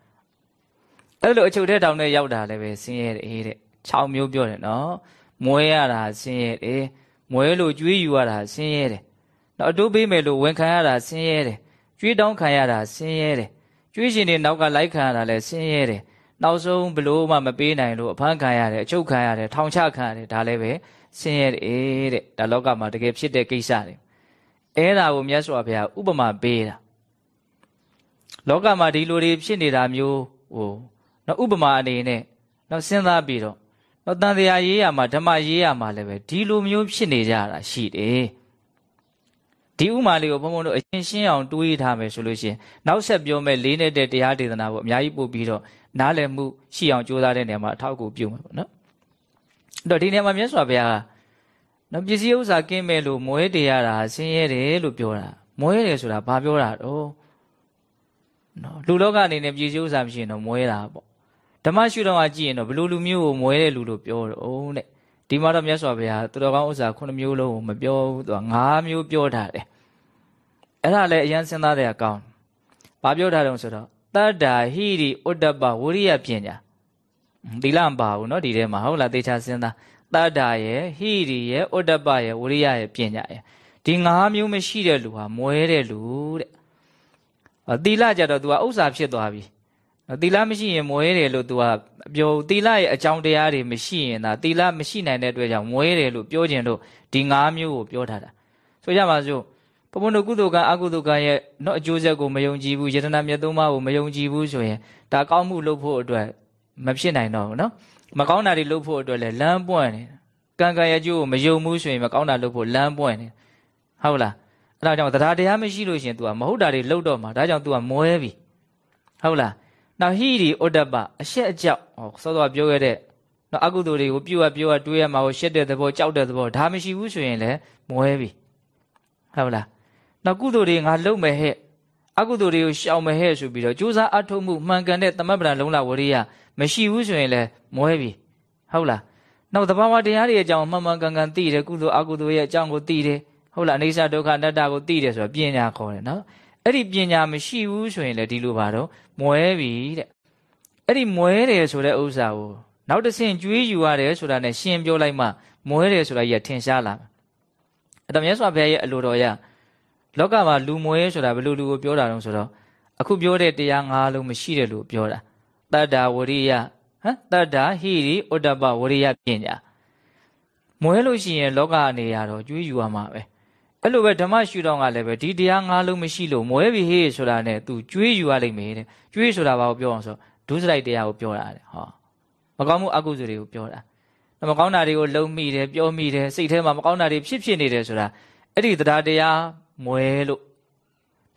အဲ့လိုအချုပ်ထဲထောင်ထဲရောက်တာလည်းပဲဆင်းရဲတယ်တဲ့6မျိုးပြောတယ်နော်မွဲရတာဆင်းရဲတယ်မွဲလို့ကြွေးယူရတာဆင်းရဲတယ်နောက်အတိုးပေးမယ်လို့ဝန်ခံရတာဆင်းရဲတယ်ကြွေးတောင်းခံရတာဆင်းရဲတယ် ကြွေးရှင်တွေနောက်ကလိုက်ခံရတာလည်းဆင်းရဲတယ်နောက်ဆုံးဘလို့မှမပေးနိုင်လို့အဖမ်းခံရတယ်အချုပ်ခံရတယ်ထောင်ချခံရတယ်ဒါလည်းပဲဆင်းရဲတယ်တဲ့ဒါလောကမှာတကယ်ဖြစ်တဲ့ကိစ္စတွေအဲ့ဒါကိုမြတ်စွာဘုရားဥပမာပေးတာလောကမှာဒီလိုတွေဖြစ်နေတာမျိုးဟိုနော်ဥပမာအနေနဲ့နော်စဉ်းစားပြီးတော့နော်တန်တရားရေးရမှာဓမ္မရေးရမှာလည်းပဲဒီလိုမျိုးဖြစ်နေကြတာရှိတယ် ဒီဥမာလေးကိုဘုံဘုံတို့အရှင်းရှင်းအောင်တွေးထားမယ်ဆိုလို့ရှိရင်နောက်ဆက်ပြောမဲ့လေးနေတဲ့တရားဒေသနာကိုအများကြီးပို့ပြီးတော့နားလည်မှုရှိအောင်ကြိုးစားတဲ့နေရာမှာအထောက်အကူပြုမှာပေါ့နော်အဲ့တော့ဒီနေရာမှာမြတ်စွာဘုရားကနော်ပစ္စည်းဥစ္စာကင်းမဲ့လို့မွဲတရားတာဆင်းရဲတယ်လို့ပြောတာမွဲတယ်ဆိုတာဘာပြောတာတော့နော်လူလောကအနေနဲ့ပစ္စည်းဥစ္စာမရှိရင်တော့မွဲတာပေါ့ဓမ္မရှုတော်ကကြည့်ရင်တော့ဘလို့လူမျိုးကိုမွဲတဲ့လူလို့ပြောတော့တဲ့ ဒီမှာတော့မြတ်စွာဘုရားသူတော်ကောင်းဥစ္စာ9မျိုးလုံးကိုမပြောဘူးသူက9မျိုးပြောထားတယ်အဲ့ဒါလည်းအရင်စဉ်းစားတဲ့အကောင်းဘာပြောထားတယ်ဆိုတော့တတ္တာဟိရိဥဒ္ဒပဝရိယပညာသီလမပါဘူးเนาะဒီထဲမှာဟုတ်လားသေချာစဉ်းစားတတ္တာရဲ့ဟိရိရဲ့ဥဒ္ဒပရဲ့ဝရိယရဲ့ပညာရဲ့ဒီ၅မျိုးမရှိတဲ့လူဟာမွဲတဲ့လူတဲ့သီလကြတော့ तू ကဥစ္စာဖြစ်သွားပြီ သီလမရှိရင်မွဲတယ်လို့ तू ကပြောသီလရဲ့အကြောင်းတရားတွေမရှိရင်ဒါသီလမရှိနိုင်တဲ့အတွက်ကြောင့်မွဲတယ်လို့ပြောခြင်းလို့ဒီ၅မျိုးကိုပြောထားတာဆိုကြပါစို့ဘုံဘုံတို့ကုသိုလ်ကံအကုသိုလ်ကံရဲ့တော့အကျိုးဆက်ကိုမယုံကြည်ဘူးယတနာမြတ်သုံးပါးကိုမယုံကြည်ဘူးဆိုရင်ဒါကောင်းမှုလုပ်ဖို့အတွက်မဖြစ်နိုင်တော့ဘူးနော်မကောင်းတာတွေလုပ်ဖို့အတွက်လည်းလမ်းပွင့်နေကံကံရဲ့အကျိုးကိုမယုံဘူးဆိုရင်မကောင်းတာလုပ်ဖို့လမ်းပွင့်နေဟုတ်လားအဲဒါကြောင့်တရားတရားမရှိလို့ရှိရင် तू ကမဟုတ်တာတွေလုပ်တော့မှာဒါကြောင့် तू ကမွဲပြီဟုတ်လား နောက်ဟိရိဩတ္တပအရှက်အကြောက်ဟောစောစောပြောခဲ့တဲ့နော်အကုသိုလ်တွေကိုပြုတ်ရပြုတ်ရတွေးရမှာကိုရှက်တဲ့သဘောကြောက်တဲ့သဘောဒါမရှိဘူးဆိုရင်လည်းမွဲပြီဟုတ်လားနောက်ကုသိုလ်တွေငါလုပ်မယ်ဟဲ့အကုသိုလ်တွေကိုရှောင်မယ်ဟဲ့ဆိုပြီးတော့ကြိုးစားအထုတ်မှုမှန်ကန်တဲ့သမဗ္ဗရာလုံးလာဝရိယမရှိဘူးဆိုရင်လည်းမွဲပြီဟုတ်လားနောက်သဘာဝတရားတွေအကြောင်းမှန်မှန်ကန်ကန်သိတယ်ကုသိုလ်အကုသိုလ်ရဲ့အကြောင်းကိုသိတယ်ဟုတ်လားအိဋ္ဌဒုက္ခအနတ္တကိုသိတယ်ဆိုတော့ပညာခေါ်တယ်နော် အဲ့ဒီပညာမရှိဘူးဆိုရင်လည်းဒီလိုပါတော့မွဲပြီတဲ့အဲ့ဒီမွဲတယ်ဆိုတဲ့ဥစ္စာကိုနောက်တစ်ဆင့်ကျွေးယူရတယ်ဆိုတာနဲ့ရှင်းပြောလိုက်မှမွဲတယ်ဆိုတာကြီးထင်ရှားလာမယ်အဲ့တော့မြတ်စွာဘုရားရဲ့အလိုတော်ရလောကမှာလူမွဲဆိုတာဘယ်လိုလူကိုပြောတာလဲဆိုတော့အခုပြောတဲ့တရား၅လုံးမရှိတယ်လို့ပြောတာတတ္တာဝရိယဟမ်တတ္တာဟိရိဥဒ္ဒပဝရိယပညာမွဲလို့ရှိရင်လောကအနေရတော့ကျွေးယူရမှာပဲ အဲ့လိုပဲဓမ္မရှုတော်ကလည်းပဲဒီတရား၅လုံးမရှိလို့မွဲပြီဟေးဆိုတာနဲ့ तू ကျွေးယူရလိမ့်မယ်တဲ့ကျွေးဆိုတာဘာကိုပြောအောင်ဆိုဒုစရိုက်တရားကိုပြောတာတဲ့ဟောမကောင်းမှုအကုသိုလ်တွေကိုပြောတာမကောင်းတာတွေကိုလုံမိတယ်ပြောမိတယ်စိတ်ထဲမှာမကောင်းတာတွေဖြစ်ဖြစ်နေတယ်ဆိုတာအဲ့ဒီတရားတရားမွဲလို့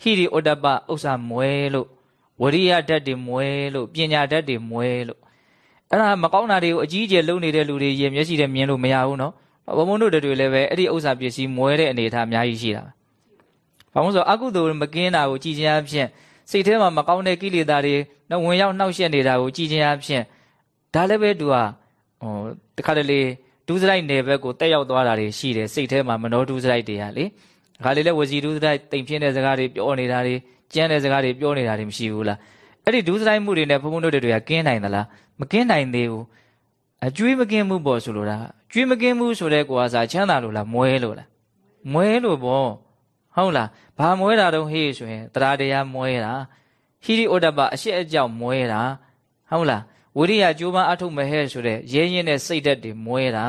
ဟိရိဩတ္တပဥစ္စာမွဲလို့ဝရိယဓာတ်တွေမွဲလို့ပညာဓာတ်တွေမွဲလို့အဲ့ဒါမကောင်းတာတွေကိုအကြီးအကျယ်လုပ်နေတဲ့လူတွေရင်မျက်စိနဲ့မြင်လို့မရဘူးနော် ဘုံဘုံတို့တွေလည်းပဲအဲ့ဒီဥစ္စာပစ္စည်းမွဲတဲ့အနေအထားအများကြီးရှိတာဘာလို့ဆိုအကုသိုလ်မကင်းတာကိုကြည်ခြင်းအဖြစ်စိတ်ထဲမှာမကောင်းတဲ့ကိလေသာတွေနော်ဝင်ရောက်နှောက်ယှက်နေတာကိုကြည်ခြင်းအဖြစ်ဒါလည်းပဲသူကဟိုတခါတလေဒုစရိုက်နယ်ဘက်ကိုတက်ရောက်သွားတာတွေရှိတယ်စိတ်ထဲမှာမနောဒုစရိုက်တွေကလေခါလေးလဲဝစီဒုစရိုက်တိမ်ပြင်းတဲ့စကားတွေပြောနေတာတွေကြမ်းတဲ့စကားတွေပြောနေတာတွေမရှိဘူးလားအဲ့ဒီဒုစရိုက်မှုတွေနဲ့ဘုံဘုံတို့တွေကကင်းနိုင်သလားမကင်းနိုင်သေးဘူးအကျွေးမကင်းမှုပေါ်ဆိုလိုတာ ကျွေးမကင်းမှုဆိုတဲ့ကိုယ်ဟာစာချမ်းသာလို့လားမွဲလို့လားမွဲလို့ပေါ့ဟုတ်လားဘာမွဲတာတော့ဟေးဆိုရင်တရားတရားမွဲတာဟိရိဩဒ္ဒပအရှိအကြောက်မွဲတာဟုတ်လားဝိရိယကြိုးပမ်းအထုတ်မဟဲ့ဆိုတဲ့ရဲရင်တဲ့စိတ်ဓာတ်တွေမွဲတာ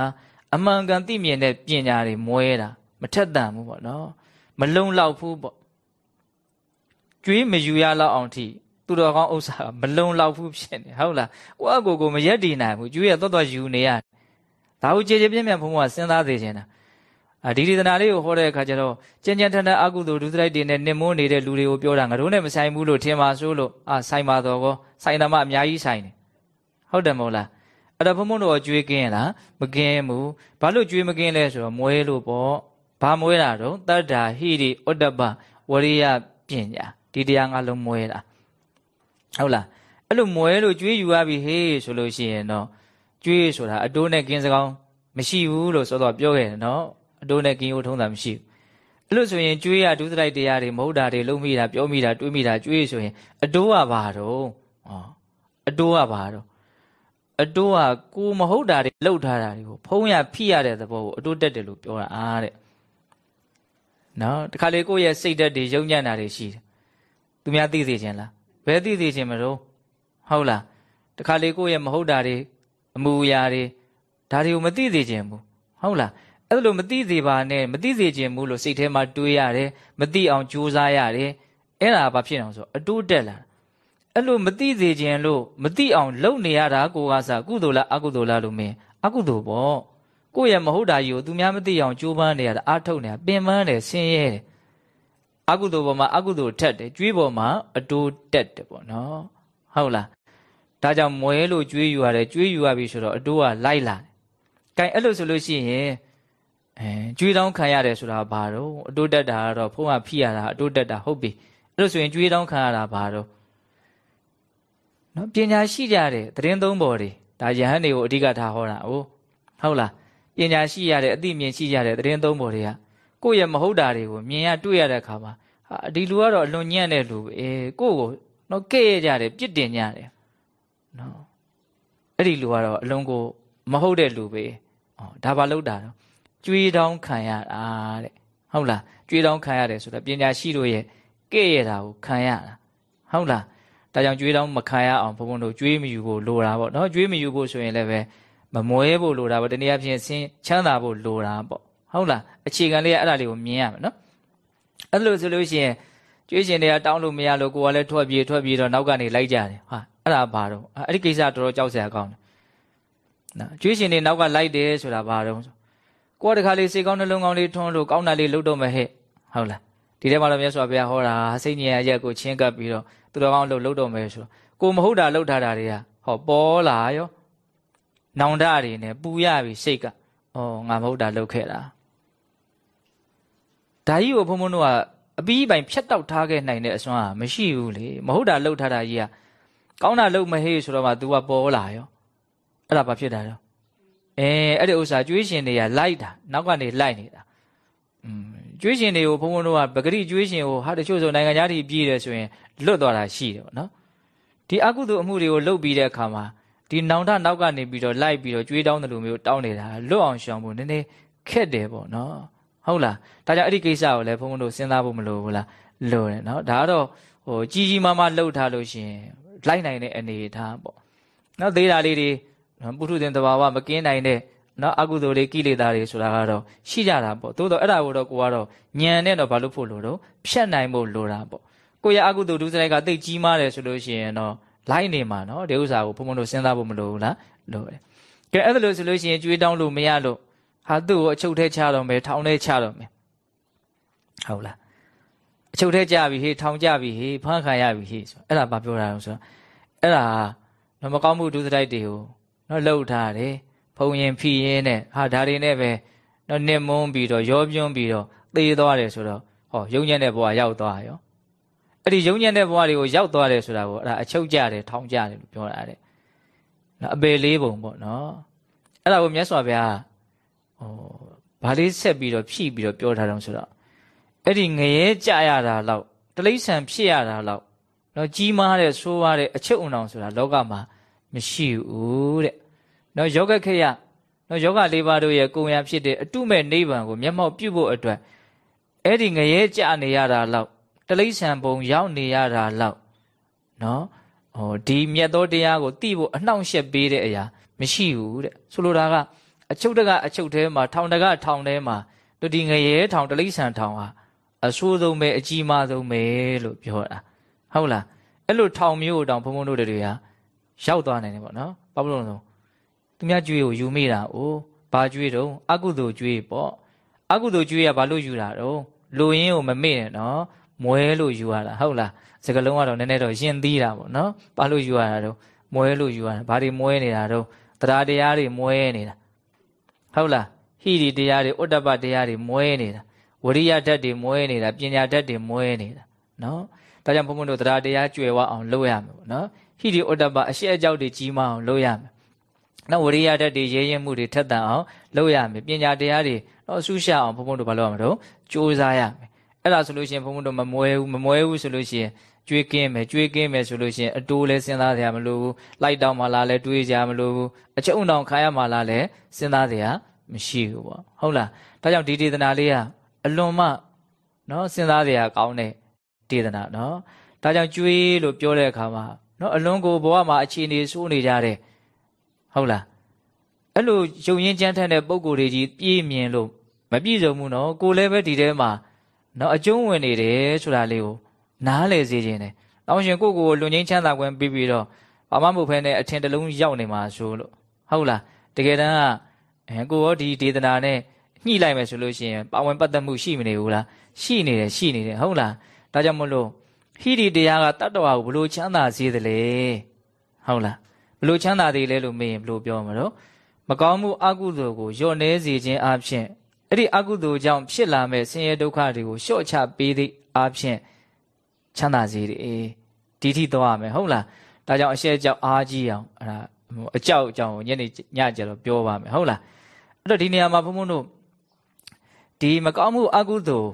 အမှန်ကန်သိမြင်တဲ့ပညာတွေမွဲတာမထက်တန်ဘူးပေါ့နော်မလုံလောက်ဘူးပေါ့ကျွေးမယူရလောက်အောင်ထိသူတော်ကောင်းဥစ္စာမလုံလောက်ဘူးဖြစ်နေဟုတ်လားကိုယ့်အကိုကိုမရက်တည်နိုင်ဘူးကျွေးရတော့တော့ယူနေရ ဒါကိုကြည်ကြည်ပြင်းပြင်းဘုံကစဉ်းစားသေးခြင်းတာအာဒီဒေသနာလေးကိုဟောတဲ့အခါကျတော့ကြင်ကြံထန်ထန်အကုသိုလ်ဒုစရိုက်တွေနဲ့နစ်မွန်းနေတဲ့လူတွေကိုပြောတာငါတို့နဲ့မဆိုင်ဘူးလို့ထင်ပါဆိုလို့အာဆိုင်ပါတော့ကောဆိုင်တာမှအများကြီးဆိုင်တယ်ဟုတ်တယ်မဟုတ်လားအဲ့တော့ဘုံဘုံတို့ကြွေးကင်းလားမကင်းဘူးဘာလို့ကြွေးမကင်းလဲဆိုတော့မွဲလို့ပေါ့ဘာမွဲတာတော့တတ္တာဟိရိဩတ္တပဝရိယပညာဒီတရားငါလုံးမွဲတာဟုတ်လားအဲ့လိုမွဲလို့ကြွေးယူရပြီဟေးဆိုလို့ရှိရင်တော့ ကြွေးဆိုတာအတိုးနဲ့ကင်းစကောင်းမရှိဘူးလို့ဆိုတော့ပြောခဲ့တယ်နော်အတိုးနဲ့ကင်းရိုးထုံးတာမရှိဘူးအဲ့လိုဆိုရင်ကြွေးရဒုစရိုက်တရားတွေမဟုတ်တာတွေလုံးမိတာပြောမိတာတွေးမိတာကြွေးဆိုရင်အတိုးကဘာတော့ဟောအတိုးကဘာတော့အတိုးကကိုမဟုတ်တာတွေလှုပ်ထားတာတွေကိုဖုံးရဖိရတဲ့သဘောကိုအတိုးတက်တယ်လို့ပြောတာအားတဲ့နော်တခါလေကိုယ့်ရဲ့စိတ်ဓာတ်တွေယုံညံ့တာတွေရှိတယ်သူများသိစေခြင်းလားဘယ်သိစေခြင်းမလို့ဟုတ်လားတခါလေကိုယ့်ရဲ့မဟုတ်တာတွေ အမူအရာတွေဒါတွေကိုမသိစေခြင်းဘူးဟုတ်လားအဲ့လိုမသိစေပါနဲ့မသိစေခြင်းဘူးလို့စိတ်ထဲမှာတွေးရတယ်မသိအောင်ကြိုးစားရတယ်အဲ့ဒါဘာဖြစ်အောင်ဆိုအတိုးတက်လာအဲ့လိုမသိစေခြင်းလို့မသိအောင်လုပ်နေရတာကိုကစားကုသိုလ်လားအကုသိုလ်လားလို့မင်းအကုသိုလ်ပေါ့ကိုယ့်ရဲ့မဟုတ်တာကြီးကိုသူများမသိအောင်ကြိုးပမ်းနေရတာအားထုတ်နေတာပင်ပန်းတယ်ဆင်းရဲတယ်အကုသိုလ်ပေါ်မှာအကုသိုလ်ထက်တယ်ကျွေးပေါ်မှာအတိုးတက်တယ်ပေါ့နော်ဟုတ်လား ဒါကြောင့်မွဲလို့ကျွေးယူရတယ်ကျွေးယူရပြီဆိုတော့အတိုးကလိုက်လာတယ်။ကဲအဲ့လိုဆိုလို့ရှိရင်အဲကျွေးတောင်းခံရတယ်ဆိုတာဘာတော့အတိုးတက်တာကတော့ဖုံးကဖိရတာအတိုးတက်တာဟုတ်ပြီ။အဲ့လိုဆိုရင်ကျွေးတောင်းခံရတာဘာတော့နော်ပညာရှိကြတဲ့သတင်းသုံးပေါ်တွေဒါယဟန်တွေကိုအဓိကထားဟောတာ哦ဟုတ်လားပညာရှိရတဲ့အသိမြင်ရှိကြတဲ့သတင်းသုံးပေါ်တွေကကိုယ့်ရဲ့မဟုတ်တာတွေကိုမြင်ရတွေ့ရတဲ့အခါမှာဟာဒီလူကတော့အလွန်ညံ့တဲ့လူပဲကိုယ့်ကိုနော်ကဲ့ရကြတယ်ပြစ်တင်ကြတယ် နော်အဲ့ဒီလူကတော့အလုံးကိုမဟုတ်တဲ့လူပဲဩဒါဘာလို့တာတော့ကြွေးတောင်းခံရတာတဲ့ဟုတ်လားကြွေးတောင်းခံရတယ်ဆိုတော့ပညာရှိတို့ရဲ့ကဲ့ရတာကိုခံရတာဟုတ်လားဒါကြောင့်ကြွေးတောင်းမခံရအောင်ဘုံဘုံတို့ကြွေးမယူဖို့လိုတာပေါ့နော်ကြွေးမယူဖို့ဆိုရင်လည်းပဲမမွဲဖို့လိုတာပေါ့တနည်းအားဖြင့်ဆင်းချမ်းသာဖို့လိုတာပေါ့ဟုတ်လားအခြေခံလေးကအဲ့ဒါလေးကိုမြင်ရမယ်နော်အဲ့လိုဆိုလို့ရှိရင်ကျွေးရှင်တွေကတောင်းလို့မရလို့ကိုကလည်းထွက်ပြေးထွက်ပြေးတော့နောက်ကနေလိုက်ကြတယ်ဟာ အဲ့ဒါဘာတော့အဲ့ဒီကိစ္စတော်တော်ကြောက်စရာကောင်းတယ်နော်ကျွေးရှင်တွေနောက်ကလိုက်တယ်ဆိုတာဘာတော့ကိုကတခါလေးစိတ်ကောင်းနှလုံးကောင်းလေးထွန်းလို့ကောင်းတာလေးလုပ်တော့မယ်ဟဲ့ဟုတ်လားဒီထဲမှာတော့မြတ်စွာဘုရားဟောတာစိတ်ညင်ရရက်ကိုချင်းကပ်ပြီးတော့သူတော်ကောင်းလို့လုပ်တော့မယ်ဆိုတော့ကိုမဟုတ်တာလုပ်ထားတာတွေကဟောပေါ်လာရောနောင်တတွေနဲ့ပူရပြီစိတ်ကဩငါမဟုတ်တာလုပ်ခဲ့တာဒါကြီးကိုဘုံဘုံတို့ကအပီးပိုင်ဖြတ်တောက်ထားခဲ့နိုင်တဲ့အစွမ်းကမရှိဘူးလေမဟုတ်တာလှုပ်ထားတာကြီးက ကောင်းတာလှုပ်မဟေးဆိုတော့မှ तू ကပေါ်လာရောအဲ့ဒါဘာဖြစ်တာတော့အဲအဲ့ဒီဥစ္စာကျွေးရှင်တွေကလိုက်တာနောက်ကနေလိုက်နေတာอืมကျွေးရှင်တွေကိုဘုံဘုံတို့ကပဂရိကျွေးရှင်ကိုဟာတချို့ဆိုနိုင်ငံသားတွေပြည်တယ်ဆိုရင်လွတ်သွားတာရှိတယ်ပေါ့နော်ဒီအကုသိုလ်အမှုတွေကိုလှုပ်ပြီးတဲ့အခါမှာဒီနောင်တနောက်ကနေပြီးတော့လိုက်ပြီးတော့ကျွေးတောင်းတယ်လို့မျိုးတောင်းနေတာလွတ်အောင်ရှောင်ဖို့နည်းနည်းခက်တယ်ပေါ့နော်ဟုတ်လားဒါကြောင့်အဲ့ဒီကိစ္စကိုလည်းဘုန်းဘုန်းတို့စဉ်းစားဖို့မလိုဘူးလားလိုတယ်နော်ဒါကတော့ဟိုကြီးကြီးမားမားလှုပ်ထားလို့ရှိရင် လိုက်နိုင်တဲ့အနေအထားပေါ့နော်သေးတာလေးတွေပုထုဇဉ်တဘာဝမကင်းနိုင်တဲ့နော်အကုသိုလ်တွေကိလေသာတွေဆိုတာကတော့ရှိကြတာပေါ့သို့တော့အဲ့ဒါကိုတော့ကိုကတော့ညံနဲ့တော့ဘာလို့ဖို့လို့တော့ဖြတ်နိုင်ဖို့လိုတာပေါ့ကိုရဲ့အကုသိုလ်ဒုစရိုက်ကတိတ်ကြီးမားတယ်ဆိုလို့ရှိရင်တော့လိုက်နေမှာနော်ဒီဥစ္စာကိုဘုံဘုံတို့စဉ်းစားဖို့မလိုဘူးလားလိုတယ်ကဲအဲ့ဒါလို့ဆိုလို့ရှိရင်ကြွေးတောင်းလို့မရလို့ဟာသူ့ကိုအချုပ်ထဲချတော့မယ်ထောင်ထဲချတော့မယ်ဟုတ်လား အချုပ်ထဲကြပြီဟေးထောင်ကြပြီဟေးဖမ်းခံရပြီဟေးဆိုအဲ့ဒါဘာပြောတာလဲဆိုတော့အဲ့ဒါတော့မကောင်းမှုဒုစရိုက်တွေကိုနော်လှုပ်ထားတယ်ဖုံရင်ဖြီရင်နဲ့ဟာဒါတွေနဲ့ပဲနော်နစ်မုန်းပြီးတော့ရောပြွန်းပြီးတော့သေသွားတယ်ဆိုတော့ဟောယုံညံ့တဲ့ဘဝရောက်သွားရောအဲ့ဒီယုံညံ့တဲ့ဘဝတွေကိုရောက်သွားတယ်ဆိုတာကိုအဲ့ဒါအချုပ်ကြတယ်ထောင်ကြတယ်လို့ပြောတာတဲ့နော်အပေလေးပုံပေါ့နော်အဲ့ဒါကိုမြတ်စွာဘုရားဟိုဘာလေးဆက်ပြီးတော့ဖြည့်ပြီးတော့ပြောထားတယ်ဆိုတော့ အဲ့ဒီငရဲကြရတာလောက်တလိษံဖြစ်ရတာလောက်နော်ကြီးမားတဲ့ဆိုးရတဲ့အချုပ်အုံအောင်ဆိုတာလောကမှာမရှိဘူးတဲ့နော်ယောဂခေယနော်ယောဂလေးပါးတို့ရဲ့ကိုယ်ရဖြစ်တဲ့အတုမဲ့နိဗ္ဗာန်ကိုမျက်မှောက်ပြုဖို့အတွက်အဲ့ဒီငရဲကြနေရတာလောက်တလိษံပုံရောက်နေရတာလောက်နော်ဟိုဒီမြတ်သောတရားကိုသိဖို့အနှောင့်အယှက်ပေးတဲ့အရာမရှိဘူးတဲ့ဆိုလိုတာကအချုပ်တကအချုပ်ထဲမှာထောင်တကထောင်ထဲမှာတို့ဒီငရဲထောင်တလိษံထောင်ဟာ အဆိုးဆုံးပဲအကြီးမားဆုံးပဲလို့ပြောတာဟုတ်လားအဲ့လိုထောင်မျိုးတောင်ဘုံဘုံတို့တွေဟာရောက်သွားနိုင်တယ်ပေါ့နော်ဘာလို့လဲဆိုသူများကြွေးကိုယူမိတာ哦ဘာကြွေးတော့အကုသိုလ်ကြွေးပေါ့အကုသိုလ်ကျွေးရဘာလို့ယူတာတော့လူရင်းကိုမမေ့နဲ့နော်မွဲလို့ယူရတာဟုတ်လားစကလုံးကတော့နည်းနည်းတော့ရင်သီးတာပေါ့နော်ဘာလို့ယူရတာတော့မွဲလို့ယူရတာဘာတွေမွဲနေတာတော့တရားတရားတွေမွဲနေတာဟုတ်လားဟိရိတရားတွေဥဒ္ဒပတရားတွေမွဲနေတာ ဝရိယဓာတ်တွေမွဲနေတာပညာဓာတ်တွေမွဲနေတာနော်ဒါကြောင့်ဘုန်းဘုန်းတို့တရားတရားကြွယ်ဝအောင်လုပ်ရမယ်ပေါ့နော်ဟိရိဥဒ္ဒပအရှိအကြောက်တွေကြီးမားအောင်လုပ်ရမယ်နော်ဝရိယဓာတ်တွေရဲရင်မှုတွေထက်သန်အောင်လုပ်ရမယ်ပညာတရားတွေနော်အဆုရှအောင်ဘုန်းဘုန်းတို့ဘာလုပ်ရမလို့ကြိုးစားရမယ်အဲ့ဒါဆိုလို့ရှိရင်ဘုန်းဘုန်းတို့မမွဲဘူးမမွဲဘူးဆိုလို့ရှိရင်ကြွေးကင်းမယ်ကြွေးကင်းမယ်ဆိုလို့ရှိရင်အတိုးလဲစဉ်းစားကြရမလို့ဘူးလိုက်တောင်းမှလားလဲတွေးကြမလို့ဘူးအချုံတောင်ခါရမှလားလဲစဉ်းစားကြရမရှိဘူးပေါ့ဟုတ်လားဒါကြောင့်ဒီဒေသနာလေးက အလွန်မှနော်စဉ်းစားကြရကောင်းတဲ့ဒေသနာနော်ဒါကြောင့်ကြွေးလို့ပြောတဲ့အခါမှာနော်အလွန်ကိုဘဝမှာအခြေအနေဆိုးနေကြတဲ့ဟုတ်လားအဲ့လိုယုံရင်ကြမ်းထမ်းတဲ့ပုံကိုယ်တွေကြီးပြည့်မြင်လို့မပြည့်စုံဘူးနော်ကိုလည်းပဲဒီထဲမှာနော်အကျုံးဝင်နေတယ်ဆိုတာလေးကိုနားလေစေခြင်းတယ်။တောင်းရှင်ကိုကိုကိုလွန်ငင်းချမ်းသာခွင့်ပြီးပြီးတော့ဘာမှမဟုတ်ဖဲနဲ့အထင်တလုံးရောက်နေမှာဆိုလို့ဟုတ်လားတကယ်တမ်းကအဲကိုရောဒီဒေသနာနဲ့ ညှိလိုက်မယ်ဆိုလို့ရှိရင်ပါဝင်ပတ်သက်မှုရှိမနေဘူးလားရှိနေတယ်ရှိနေတယ်ဟုတ်လားဒါကြောင့်မလို့ဟိဒီတရားကတတ္တဝါကိုဘလို့ချမ်းသာစေသလဲဟုတ်လားဘလို့ချမ်းသာသေးလဲလို့မေးရင်ဘလို့ပြောမှာတော့မကောင်းမှုအကုသိုလ်ကိုညှော့နှဲစေခြင်းအပြင်အဲ့ဒီအကုသိုလ်ကြောင့်ဖြစ်လာမဲ့ဆင်းရဲဒုက္ခတွေကိုလျှော့ချပေးသည့်အပြင်ချမ်းသာစေတယ်ဒီထိသွားရမယ်ဟုတ်လားဒါကြောင့်အရှက်ကြောက်အားကြီးအောင်အဲ့ဒါအကြောက်အကြောင်းကိုညနေညကြတော့ပြောပါမယ်ဟုတ်လားအဲ့တော့ဒီနေရာမှာဘုန်းဘုန်းတို့ ဒီမကောင်းမှုအကုသိုလ်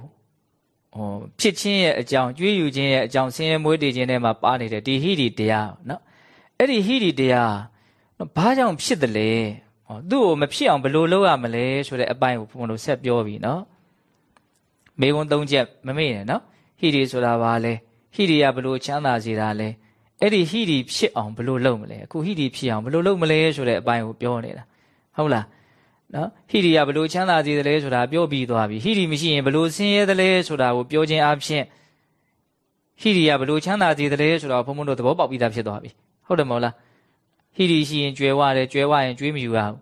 ဟိုဖြစ်ခြင်းရဲ့အကြောင်းကြွေးယူခြင်းရဲ့အကြောင်းဆင်းရဲမွေးတည်ခြင်းထဲမှာပါနေတဲ့ဒီဟိဒီတရားနော်အဲ့ဒီဟိဒီတရားဘာကြောင့်ဖြစ်တယ်လဲဟောသူ့ကိုမဖြစ်အောင်ဘယ်လိုလုပ်ရမလဲဆိုတဲ့အပိုင်းကိုဘုန်းဘုန်းတို့ဆက်ပြောပြီနော်မေကွန်း၃ချက်မမေ့နဲ့နော်ဟိဒီဆိုတာဘာလဲဟိဒီကဘလို့ချမ်းသာစေတာလဲအဲ့ဒီဟိဒီဖြစ်အောင်ဘလို့လုပ်မလဲအခုဟိဒီဖြစ်အောင်ဘလို့လုပ်မလဲဆိုတဲ့အပိုင်းကိုပြောနေတာဟုတ်လား နော်ဟိဒီကဘလို့ချမ်းသာစေတယ်လဲဆိုတာပြောပြီးသွားပြီဟိဒီမရှိရင်ဘလို့ဆင်းရဲတယ်လဲဆိုတာကိုပြောခြင်းအပြင်ဟိဒီကဘလို့ချမ်းသာစေတယ်လဲဆိုတာဘုံဘုံတို့သဘောပေါက်ပြီးသားဖြစ်သွားပြီဟုတ်တယ်မဟုတ်လားဟိဒီရှိရင်ကြွယ်ဝတယ်ကြွယ်ဝရင်ကြွေးမယူရဘူး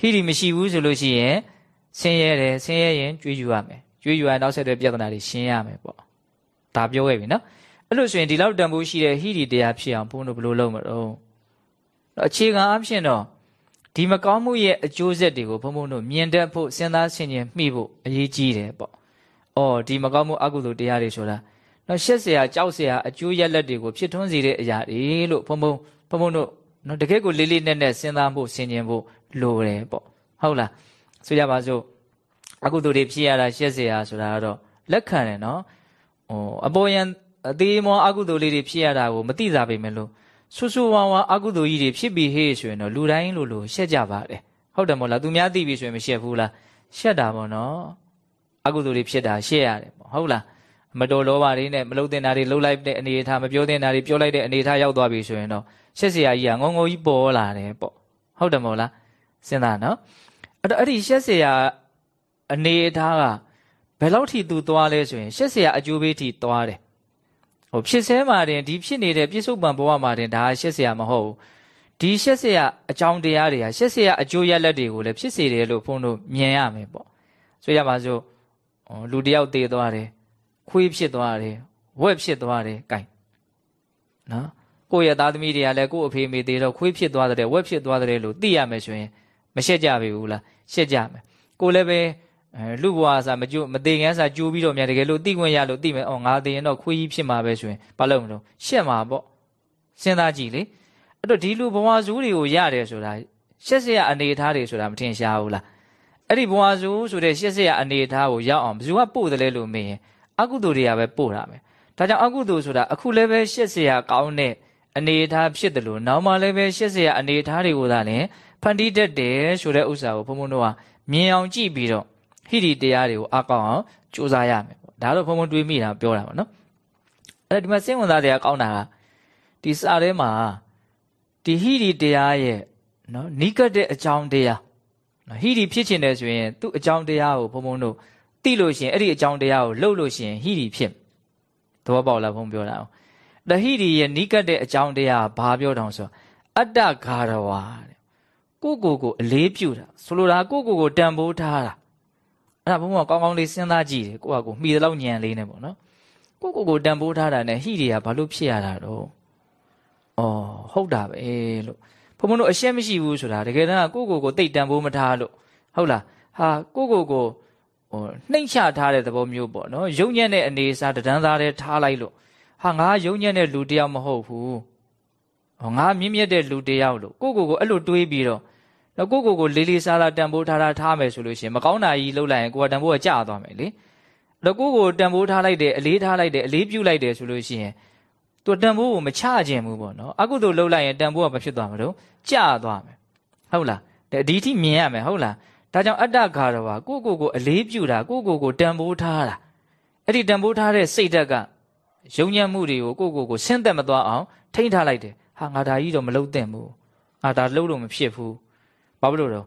ဟိဒီမရှိဘူးဆိုလို့ရှိရင်ဆင်းရဲတယ်ဆင်းရဲရင်ကြွေးယူရမယ်ကြွေးယူရနောက်ဆက်တွဲပြဿနာတွေရှင်းရမယ်ပေါ့ဒါပြောခဲ့ပြီနော်အဲ့လိုဆိုရင်ဒီလောက်တန်ဖိုးရှိတဲ့ဟိဒီတရားဖြစ်အောင်ဘုန်းတို့ဘယ်လိုလုပ်မလို့အခြေခံအဖြစ်တော့ ဒီမကောင်းမှုရဲ့အကျိုးဆက်တွေကိုဘုန်းဘုန်းတို့မြင်တတ်ဖို့စဉ်းစားဆင်ခြင်မိဖို့အရေးကြီးတယ်ပေါ့။အော်ဒီမကောင်းမှုအကုသိုလ်တရားတွေဆိုတာနော်ရှက်เสียကြောက်เสียအကျိုးရလက်တွေကိုဖြစ်ထွန်းစေတဲ့အရာတွေလို့ဘုန်းဘုန်းဘုန်းဘုန်းတို့နော်တကယ့်ကိုလေးလေးနက်နက်စဉ်းစားဖို့ဆင်ခြင်ဖို့လိုတယ်ပေါ့။ဟုတ်လား။ဆိုကြပါစို့အကုသိုလ်တွေဖြစ်ရတာရှက်เสียဆိုတာကတော့လက်ခံတယ်နော်။ဟိုအပေါ်ယံအသေးမောအကုသိုလ်လေးတွေဖြစ်ရတာကိုမသိစားပေမဲ့လို့ ဆူဆူဝါဝါအကုသိုလ်ကြီးတွေဖြစ်ပြီဟေ့ဆိုရင်တော့လူတိုင်းလိုလိုရှက်ကြပါတယ်ဟုတ်တယ်မို့လားသူများသိပြီဆိုရင်မရှက်ဘူးလားရှက်တာပေါ့နော်အကုသိုလ်တွေဖြစ်တာရှက်ရတယ်ပေါ့ဟုတ်လားမတော်လောပါတွေနဲ့မလုံတင်တာတွေလှုပ်လိုက်တဲ့အနေအထားမပြောတင်တာတွေပြောလိုက်တဲ့အနေအထားရောက်သွားပြီဆိုရင်တော့ရှက်စရာကြီးကငုံငုံကြီးပေါ်လာတယ်ပေါ့ဟုတ်တယ်မို့လားစဉ်းစားနော်အဲ့တော့အဲ့ဒီရှက်စရာအနေအထားကဘယ်လောက်ထိသူသွားလဲဆိုရင်ရှက်စရာအကျိုးပေးထိသွားတယ် ဟိုဖြစ်စဲမှာတင်ဒီဖြစ်နေတဲ့ပြစ္ဆုတ်ပံဘဝမှာတင်ဒါရှက်စရာမဟုတ်ဘူးဒီရှက်စရာအကြောင်းတရားတွေဟာရှက်စရာအကျိုးရလဒ်တွေကိုလည်းဖြစ်စေတယ်လို့ဘုန်းတို့မြင်ရမယ်ပေါ့ဆိုရပါစို့လူတယောက်တည်သွားတယ်ခွေးဖြစ်သွားတယ်ဝက်ဖြစ်သွားတယ်ကင်နော်ကိုယ့်ရဲ့သားသမီးတွေကလည်းကိုယ့်အဖေမိသေးတော့ခွေးဖြစ်သွားတယ်ဝက်ဖြစ်သွားတယ်လို့သိရမယ်ဆိုရင်မရှက်ကြပါဘူးလားရှက်ကြမယ်ကိုလည်းပဲ အဲလူဘဝစာမကြိုးမသေးငန်းစာကြိုးပြီးတော့မြန်တကယ်လို့တိခွင့်ရလို့တိမယ်အော်ငါသေးရင်တော့ခွေးကြီးဖြစ်မှာပဲဆိုရင်ဘာလို့မလို့ရှက်မှာပေါ့စဉ်းစားကြည့်လေအဲ့တော့ဒီလူဘဝဇူးတွေကိုရတယ်ဆိုတာရှက်စရာအနေအထားတွေဆိုတာမထင်ရှားဘူးလားအဲ့ဒီဘဝဇူးဆိုတဲ့ရှက်စရာအနေအထားကိုရောက်အောင်ဘယ်သူကပို့တယ်လဲလို့မေးရင်အကုသိုလ်တွေကပဲပို့တာပဲဒါကြောင့်အကုသိုလ်ဆိုတာအခုလည်းပဲရှက်စရာကောင်းတဲ့အနေအထားဖြစ်တယ်လို့နောက်မှလည်းပဲရှက်စရာအနေအထားတွေကိုသာလည်းဖန်တီးတတ်တယ်ဆိုတဲ့ဥစ္စာကိုဘုံဘုံတို့ကမြင်အောင်ကြည့်ပြီးတော့ ဟိဒီတရားတွေကိုအကောက်အောင်ကြိုးစားရမယ်ပေါ့ဒါတော့ဘုံဘုံတွေးမိတာပြောတာပေါ့နော်အဲ့ဒီမှာစိတ်ဝင်စားတရားကောင်းတာကဒီစာထဲမှာဒီဟိဒီတရားရဲ့နော်နိကတဲ့အကြောင်းတရားနော်ဟိဒီဖြစ်ချင်တယ်ဆိုရင်သူ့အကြောင်းတရားကိုဘုံဘုံတို့သိလို့ရှိရင်အဲ့ဒီအကြောင်းတရားကိုလှုပ်လို့ရှိရင်ဟိဒီဖြစ်သဘောပေါက်လားဘုံပြောတာ။ဒါဟိဒီရဲ့နိကတဲ့အကြောင်းတရားဘာပြောတောင်ဆိုအတ္တဂါရဝါတဲ့ကိုကိုကိုအလေးပြုတာဆိုလိုတာကိုကိုကိုတန်ဖိုးထားတာ အဲ့ဒါဘုံဘုံကောင်းကောင်းလေးစဉ်းစားကြည့်တယ်ကိုကကိုမှီတဲ့လောက်ညံလေးနဲ့ပေါ့နော်ကိုကိုကိုတန်ဖိုးထားတာနဲ့ဟိတွေကဘာလို့ဖြစ်ရတာတော့ဩဟုတ်တာပဲလို့ဘုံဘုံတို့အရှက်မရှိဘူးဆိုတာတကယ်တမ်းကိုကိုကိုတိတ်တန်ဖိုးမထားလို့ဟုတ်လားဟာကိုကိုကိုဟိုနှိမ့်ချထားတဲ့သဘောမျိုးပေါ့နော်ယုံညံ့တဲ့အနေအစားတဒန်းသားတဲ့ထားလိုက်လို့ဟာငါယုံညံ့တဲ့လူတယောက်မဟုတ်ဘူးဟောငါမြင့်မြတ်တဲ့လူတယောက်လို့ကိုကိုကိုအဲ့လိုတွေးပြီးတော့ တော့ကိုကိုကိုလေးလေးစားစားတန်ဖိုးထားထားထားမယ်ဆိုလို့ရှိရင်မကောင်းတာကြီးလှုပ်လိုက်ရင်ကိုကတန်ဖိုးကကျသွားမယ်လေတော့ကိုကိုတန်ဖိုးထားလိုက်တယ်အလေးထားလိုက်တယ်အလေးပြုလိုက်တယ်ဆိုလို့ရှိရင်သူတန်ဖိုးကိုမချခြင်းဘူးပေါ့နော်အကုသို့လှုပ်လိုက်ရင်တန်ဖိုးကမဖြစ်သွားမှာတော့ကျသွားမယ်ဟုတ်လားဒီအထိမြင်ရမယ်ဟုတ်လားဒါကြောင့်အတ္တခါတော်ကကိုကိုကိုအလေးပြုတာကိုကိုကိုတန်ဖိုးထားတာအဲ့ဒီတန်ဖိုးထားတဲ့စိတ်ဓာတ်ကယုံညံ့မှုတွေကိုကိုကိုကိုဆင်းသက်မသွားအောင်ထိန်းထားလိုက်တယ်ဟာငါဒါကြီးတော့မလုပ်သင့်ဘူးငါဒါလုပ်လို့မဖြစ်ဘူး ဘာဖြစ်လို့တော့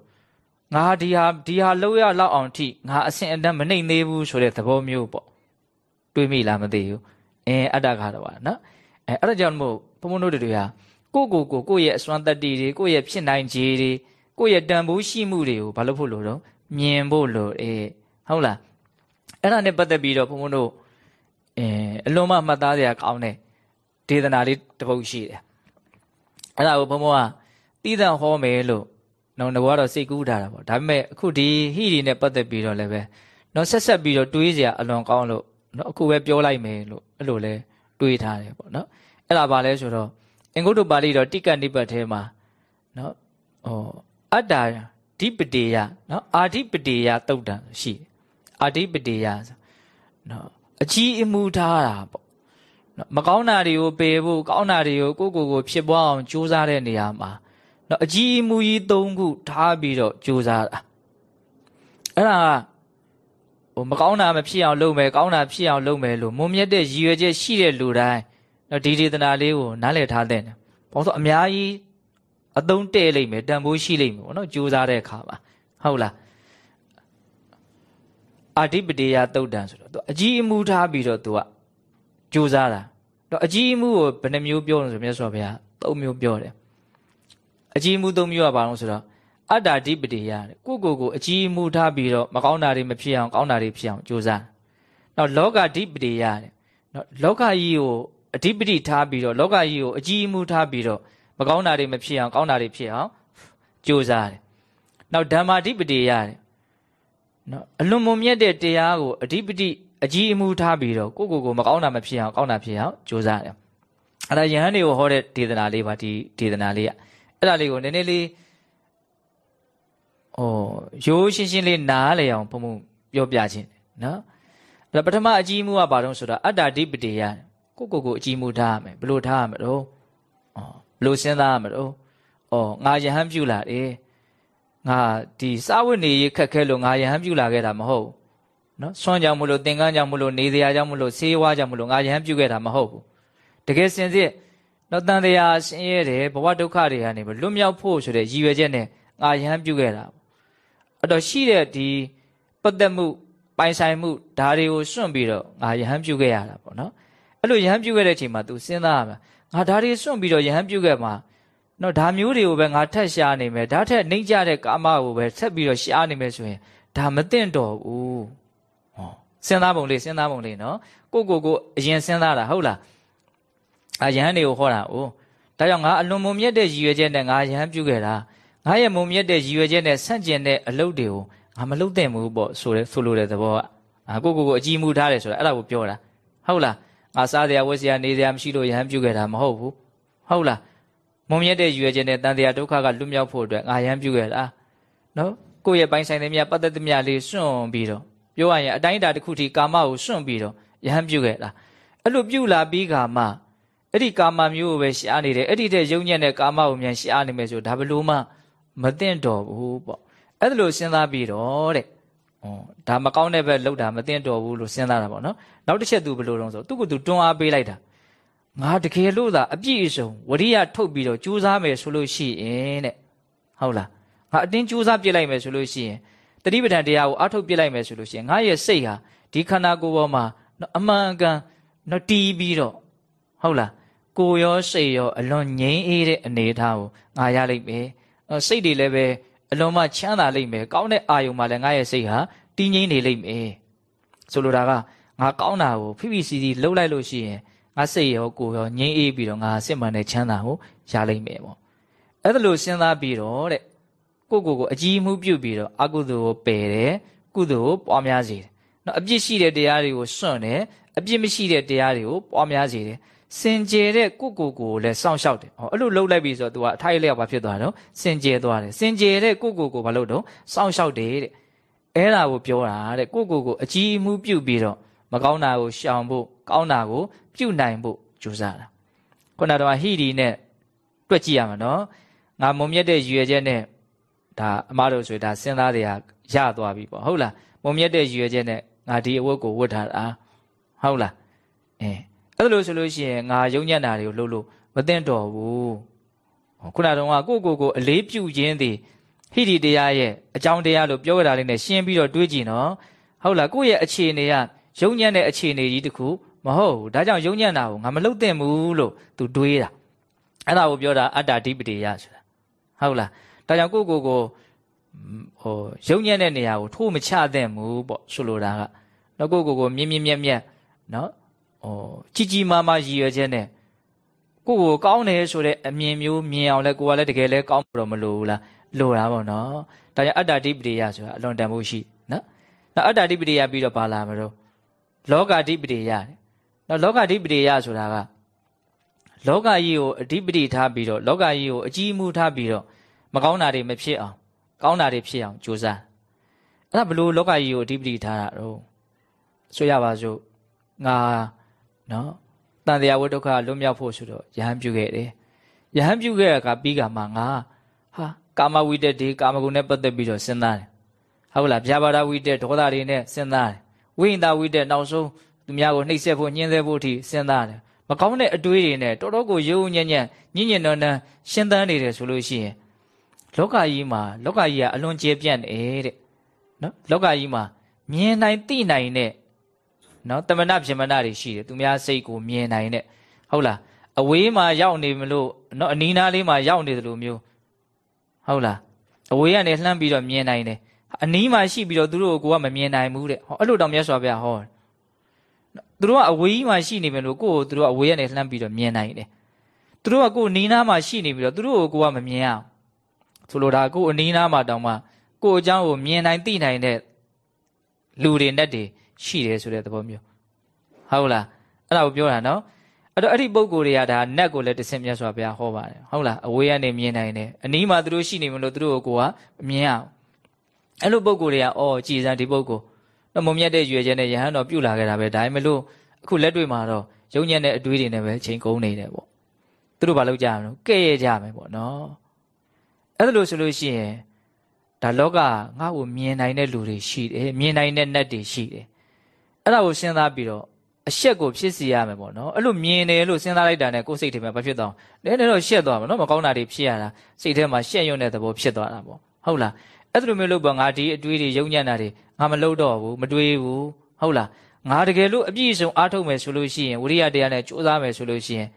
ငါဒီဟာဒီဟာလောက်ရလောက်အောင်ထိငါအဆင်အတန်းမနှိမ့်သေးဘူးဆိုတဲ့သဘောမျိုးပေါ့တွေးမိလားမသိဘူးအင်းအတ္တခါတော့ပါနော်အဲအဲ့ဒါကြောင့်မို့ဘုံဘုံတို့တွေကကိုကိုကိုကိုရဲ့အစွမ်းတတ္တိတွေကိုရဲ့ဖြစ်နိုင်ခြေတွေကိုရဲ့တန်ဖိုးရှိမှုတွေကိုဘာလို့ဖို့လို့တော့မြင်ဖို့လို့အေးဟုတ်လားအဲ့ဒါနဲ့ပတ်သက်ပြီးတော့ဘုံဘုံတို့အဲအလုံးမမှတ်သားစရာကောင်းတဲ့ဒေသနာလေးတစ်ပုဒ်ရှိတယ်အဲ့ဒါကိုဘုံဘုံကတီးသန့်ဟောမယ်လို့ နော်ငါကတော့စိတ်ကူးထားတာပေါ့ဒါပေမဲ့အခုဒီဟိဒီနဲ့ပတ်သက်ပြီးတော့လည်းပဲနော်ဆက်ဆက်ပြီးတော့တွေးစရာအလွန်ကောင်းလို့နော်အခုပဲပြောလိုက်မယ်လို့အဲ့လိုလဲတွေးထားတယ်ပေါ့နော်အဲ့ဒါပါလဲဆိုတော့အင်္ဂုတ္တပါဠိတော်တိကနိပတ်ထဲမှာနော်ဟောအတ္တာဓိပတိယနော်အာဓိပတိယတုတ်တံရှိတယ်အာဓိပတိယနော်အကြီးအမှုထားတာပေါ့နော်မကောင်းတာတွေကိုပယ်ဖို့ကောင်းတာတွေကိုကိုယ့်ကိုယ်ကိုဖြစ်ပွားအောင်ကြိုးစားတဲ့နေရာမှာ နော်အကြီးအမူကြီး၃ခုထားပြီးတော့ကြိုးစားတာအဲ့ဒါကဟိုမကောင်းတာမဖြစ်အောင်လုပ်မယ်ကောင်းတာဖြစ်အောင်လုပ်မယ်လို့မုံမြတ်တဲ့ရည်ရွယ်ချက်ရှိတဲ့လူတိုင်းနော်ဒီဒေသနာလေးကိုနားလည်ထားတဲ့။ဘာလို့ဆိုအများကြီးအသုံးတဲ့လိမ့်မယ်တန်ဖိုးရှိလိမ့်မယ်ပေါ့နော်ကြိုးစားတဲ့အခါမှာဟုတ်လားအာဓိပတိယတုတ်တန်ဆိုတော့သူအကြီးအမှုထားပြီးတော့သူကကြိုးစားတာတော့အကြီးအမှုကိုဘယ်နှမျိုးပြောလို့ဆိုမြတ်စွာဘုရား၃မျိုးပြောတယ် အကြီးမှုသုံးမျိုးကဘာလို့ဆိုတော့အတ္တာဓိပတိယတဲ့ကိုကိုကိုအကြီးမှုထားပြီးတော့မကောင်းတာတွေမဖြစ်အောင်ကောင်းတာတွေဖြစ်အောင်ကြိုးစားနောက်လောကဓိပတိယတဲ့နော်လောကကြီးကိုအဓိပတိထားပြီးတော့လောကကြီးကိုအကြီးမှုထားပြီးတော့မကောင်းတာတွေမဖြစ်အောင်ကောင်းတာတွေဖြစ်အောင်ကြိုးစားတယ်နောက်ဓမ္မာဓိပတိယတဲ့နော်အလွန်မုံမြတ်တဲ့တရားကိုအဓိပတိအကြီးအမှုထားပြီးတော့ကိုကိုကိုမကောင်းတာမဖြစ်အောင်ကောင်းတာဖြစ်အောင်ကြိုးစားတယ်အဲ့ဒါယဟန်တွေကိုဟောတဲ့ဒေသနာလေးပါဒီဒေသနာလေးက အဲ့ဒါလေးကိုနည်းနည်းလေးဟိုရိုးရှင်းရှင်းလေးနားလေအောင်ဘုံဘုံပြောပြခြင်းနော်အဲ့ပထမအကြီးမှုကဘာလို့ဆိုတော့အတ္တဓိပတိယကိုကိုကိုအကြီးမှုထားရမယ်ဘလို့ထားရမလို့ဩဘလို့စဉ်းစားရမလို့ဩငါယဟန်ပြုလာတယ်ငါဒီစာဝတ်နေရေးခက်ခဲလို့ငါယဟန်ပြုလာခဲ့တာမဟုတ်နော်ဆွမ်းကြောင့်မလို့သင်္ကန်းကြောင့်မလို့နေစရာကြောင့်မလို့ဆေးဝါးကြောင့်မလို့ငါယဟန်ပြုခဲ့တာမဟုတ်ဘူးတကယ်စင်စစ် တော့တန်တရားဆင်းရဲတယ်ဘဝဒုက္ခတွေကနေလွတ်မြောက်ဖို့ဆိုတဲ့ရည်ရွယ်ချက်နဲ့ငါယဟန်ပြုခဲ့တာအဲ့တော့ရှိတဲ့ဒီပတ်သက်မှုပိုင်ဆိုင်မှုဒါတွေကိုစွန့်ပြီးတော့ငါယဟန်ပြုခဲ့ရတာပေါ့နော်အဲ့လိုယဟန်ပြုခဲ့တဲ့အချိန်မှာ तू စဉ်းစားရမှာငါဒါတွေစွန့်ပြီးတော့ယဟန်ပြုခဲ့မှာနော်ဒါမျိုးတွေကိုပဲငါထက်ရှားနေမယ်ဒါထက်နှိမ့်ကြတဲ့ကာမကိုပဲဆက်ပြီးတော့ရှားနေမယ်ဆိုရင်ဒါမသင့်တော်ဘူးဟောစဉ်းစားပုံလေးစဉ်းစားပုံလေးနော်ကိုကိုကိုအရင်စဉ်းစားတာဟုတ်လား အာယဟန်တွေကိုဟောတာ哦ဒါကြောင့်ငါအလွန်မုံမြတ်တဲ့ရည်ရွယ်ချက်နဲ့ငါယဟန်ပြုခဲ့တာငါရဲ့မုံမြတ်တဲ့ရည်ရွယ်ချက်နဲ့ဆန့်ကျင်တဲ့အလုပ်တွေကိုငါမလုပ်သင့်ဘူးပေါ့ဆိုတဲ့ဆိုလိုတဲ့သဘောကအာကိုကိုကိုအကြီးမှုထားတယ်ဆိုတာအဲ့ဒါကိုပြောတာဟုတ်လားငါစားစရာဝတ်စရာနေစရာမရှိလို့ယဟန်ပြုခဲ့တာမဟုတ်ဘူးဟုတ်လားမုံမြတ်တဲ့ရည်ရွယ်ချက်နဲ့တန်တရားဒုက္ခကလွတ်မြောက်ဖို့အတွက်ငါယဟန်ပြုခဲ့တာနော်ကိုယ့်ရဲ့ပိုင်ဆိုင်သမျှပတ်သက်သမျှလေးစွန့်ပြီးတော့ပြောရရင်အတိုင်းအတာတစ်ခုထိကာမကိုစွန့်ပြီးတော့ယဟန်ပြုခဲ့တာအဲ့လိုပြုလာပြီးခါမှ အဲ့ဒီကာမမျိုးကိုပဲရှားနေတယ်အဲ့ဒီတဲ့ယုံညံ့တဲ့ကာမကိုမြန်ရှားနေမယ်ဆိုဒါဘလို့မှမသိတော့ဘူးပေါ့အဲ့ဒါလို့စဉ်းစားပြီးတော့တဲ့ဩဒါမကောင်းတဲ့ဘက်လောက်တာမသိတော့ဘူးလို့စဉ်းစားတာပေါ့နော်နောက်တစ်ချက်သူဘလို့တော့ဆိုသူကသူတွန်းအားပေးလိုက်တာငါတကယ်လို့သာအပြည့်အစုံဝရိယထုတ်ပြီးတော့ကြိုးစားမယ်ဆိုလို့ရှိရင်တဲ့ဟုတ်လားငါအတင်းကြိုးစားပြစ်လိုက်မယ်ဆိုလို့ရှိရင်တတိပဋ္ဌာန်တရားကိုအထုတ်ပြစ်လိုက်မယ်ဆိုလို့ရှိရင်ငါရဲ့စိတ်ဟာဒီခန္ဓာကိုယ်ပေါ်မှာအမှန်ကန်တော့တီးပြီးတော့ဟုတ်လား ကိုရောစိတ်ရောအလွန်ငြိမ်းအေးတဲ့အနေအထားကိုငါရလိမ့်မယ်စိတ်တွေလည်းပဲအလွန်မှချမ်းသာလိမ့်မယ်ကောင်းတဲ့အာယုံမှာလည်းငါရဲ့စိတ်ဟာတည်ငြိမ်နေလိမ့်မယ်ဆိုလိုတာကငါကောင်းတာကိုဖိဖိစီစီလှုပ်လိုက်လို့ရှိရင်ငါစိတ်ရောကိုယ်ရောငြိမ်းအေးပြီးတော့ငါစစ်မှန်တဲ့ချမ်းသာကိုရလိမ့်မယ်ပေါ့အဲ့ဒါလို့စဉ်းစားပြီးတော့တဲ့ကိုကိုကိုအကြီးမှုပြုတ်ပြီးတော့အကုသိုလ်ကိုပယ်တယ်ကုသိုလ်ကိုပွားများစေတယ်နော်အပြစ်ရှိတဲ့တရားတွေကိုစွန့်တယ်အပြစ်မရှိတဲ့တရားတွေကိုပွားများစေတယ် စင်ကြယ်တဲ့ကိုကိုကိုလည်းစောင့်ရှောက်တယ်ဟောအဲ့လိုလှုပ်လိုက်ပြီဆိုတော့ तू ကအထိုက်လျောက်ဘာဖြစ်သွားတော့စင်ကြယ်သွားတယ်စင်ကြယ်တဲ့ကိုကိုကိုဘာလို့တော့စောင့်ရှောက်တယ်တဲ့အဲ့ဒါကိုပြောတာတဲ့ကိုကိုကိုအကြီးအမှုပြုတ်ပြီးတော့မကောင်းတာကိုရှောင်ဖို့ကောင်းတာကိုပြုတ်နိုင်ဖို့ကြိုးစားတာခုနကတော့ဟိဒီနဲ့တွက်ကြည့်ရမှာနော်ငါမုံမြတ်တဲ့ရွယ်ချက်နဲ့ဒါအမားတို့ဆိုဒါစဉ်းစားတွေကရသွားပြီပေါ့ဟုတ်လားမုံမြတ်တဲ့ရွယ်ချက်နဲ့ငါဒီအဝတ်ကိုဝတ်ထားတာဟုတ်လားအဲ အဲ့လိုဆိုလို့ရှိရင်ငါယုံညံ့တာတွေကိုလှုပ်လို့မသိတော့ဘူးခုနကတော့ကိုကိုကိုအလေးပြုခြင်းသည်ဟိဒီတရားရဲ့အကြောင်းတရားလို့ပြောရတာလေးနဲ့ရှင်းပြီးတော့တွေးကြည့်နော်ဟုတ်လားကိုယ့်ရဲ့အခြေအနေကယုံညံ့တဲ့အခြေအနေကြီးတခုမဟုတ်ဘူးဒါကြောင့်ယုံညံ့တာကိုငါမလှုပ်သင့်ဘူးလို့သူတွေးတာအဲ့ဒါကိုပြောတာအတ္တဓိပတိယဆိုတာဟုတ်လားဒါကြောင့်ကိုကိုကိုဟိုယုံညံ့တဲ့နေရာကိုထိုးမချသင့်ဘူးပေါ့ဆိုလိုတာကတော့ကိုကိုကိုမြင်းမြင်းမြက်မြက်နော် ဟိုကြီးကြီးမားမားရည်ရွယ်ချက်နဲ့ကိုကိုကောင်းတယ်ဆိုတဲ့အမြင်မျိုးမြင်အောင်လဲကိုကလည်းတကယ်လဲကောင်းတော့မလို့ဘူးလားလိုတာပေါ့နော်ဒါကြောင့်အတ္တဓိပတိယဆိုတာအလွန်တန်ဖို့ရှိနော်နောက်အတ္တဓိပတိယပြီးတော့ပါလာမလို့လောကဓိပတိယနော်လောကဓိပတိယဆိုတာကလောကကြီးကိုအဓိပတိထားပြီးတော့လောကကြီးကိုအကြီးအမှုထားပြီးတော့မကောင်းတာတွေမဖြစ်အောင်ကောင်းတာတွေဖြစ်အောင်ကြိုးစားအဲ့ဒါဘလို့လောကကြီးကိုအဓိပတိထားတာတော့ဆိုရပါစို့ငါ နော်တန်တရားဝိဒုက္ခလွတ်မြောက်ဖို့ဆိုတော့ယဟန်ပြုခဲ့တယ်ယဟန်ပြုခဲ့ကပြီးကမှငါဟာကာမဝိတက်ဒီကာမဂုဏ်နဲ့ပတ်သက်ပြီးတော့စဉ်းစားတယ်ဟုတ်လားဗျာပါဒဝိတက်ဒေါသတွေနဲ့စဉ်းစားတယ်ဝိညာဉ်ဝိတက်နောက်ဆုံးသူများကိုနှိပ်စက်ဖို့ညှင်းဆဲဖို့အထိစဉ်းစားတယ်မကောင်းတဲ့အတွေးတွေနဲ့တော်တော်ကိုရုံညံ့ညံ့ညဉ့်ညဉ့်နှန်းနှန်းရှင်းတန်းနေတယ်ဆိုလို့ရှိရင်လောကကြီးမှာလောကကြီးကအလွန်ကျယ်ပြန့်တယ်တဲ့နော်လောကကြီးမှာမြင်နိုင်သိနိုင်တဲ့ နော်တမနာပြမနာတွေရှိတယ်သူများစိတ်ကိုမြင်နိုင်တဲ့ဟုတ်လားအဝေးမှာရောက်နေမလို့နော်အနီးနားလေးမှာရောက်နေတယ်လို့မျိုးဟုတ်လားအဝေးကနေလှမ်းပြီးတော့မြင်နိုင်တယ်အနီးမှာရှိပြီးတော့သူတို့ကိုကမမြင်နိုင်ဘူးတဲ့ဟောအဲ့လိုတောင်မြတ်စွာဘုရားဟောသူတို့ကအဝေးမှာရှိနေမယ်လို့ကိုယ့်ကိုသူတို့ကအဝေးကနေလှမ်းပြီးတော့မြင်နိုင်တယ်သူတို့ကကိုယ်နီးနားမှာရှိနေပြီးတော့သူတို့ကိုကိုကမမြင်အောင်ဆိုလိုတာကိုယ်အနီးနားမှာတောင်မှကိုယ်အကြောင်းကိုမြင်နိုင်သိနိုင်တဲ့လူတွေနဲ့တွေ ရှိတယ်ဆိုတဲ့သဘောမျိုးဟုတ်လားအဲ့ဒါကိုပြောတာနော်အဲ့တော့အဲ့ဒီပုံကိုယ်တွေကဒါနတ်ကိုလည်းတဆင့်မြတ်စွာဘုရားဟောပါတယ်ဟုတ်လားအဝေးကနေမြင်နိုင်တယ်အနီးမှာသူတို့ရှိနေမလို့သူတို့ကိုကိုကမြင်အောင်အဲ့လိုပုံကိုယ်တွေကအော်ကြည်စမ်းဒီပုံကိုတော့မုံမြတ်တဲ့ရွယ်ချက်နဲ့ယဟန်တော်ပြုတ်လာခဲ့တာပဲဒါပေမဲ့လို့အခုလက်တွေ့မှာတော့ယုံညံ့တဲ့အတွေးတွေနဲ့ပဲချိန်ကုန်နေတယ်ပေါ့သူတို့ဘာလုပ်ကြမလို့ကဲ့ရဲ့ကြမယ်ပေါ့နော်အဲ့ဒါလို့ဆိုလို့ရှိရင်ဒါလောကငါ့ကိုမြင်နိုင်တဲ့လူတွေရှိတယ်မြင်နိုင်တဲ့နတ်တွေရှိတယ် အဲ့ဒါကိုစဉ်းစားပြီးတော့အရှက်ကိုဖြစ်စီရမယ်ပေါ့နော်အဲ့လိုမြင်တယ်လို့စဉ်းစားလိုက်တာနဲ့ကိုယ်စိတ်ထဲမှာဘာဖြစ်သွားလဲနည်းနည်းတော့ရှက်သွားမှာနော်မကောင်းတာတွေဖြစ်ရတာစိတ်ထဲမှာရှက်ရွံ့တဲ့သဘောဖြစ်သွားတာပေါ့ဟုတ်လားအဲ့လိုမျိုးလို့ပေါ့ငါဒီအတွေးတွေယုံညံ့တာတွေငါမလုပ်တော့ဘူးမတွေးဘူးဟုတ်လားငါတကယ်လို့အပြည့်အစုံအားထုတ်မယ်ဆိုလို့ရှိရင်ဝိရိယတရားနဲ့ကြိုးစားမယ်ဆိုလို့ရှိရင်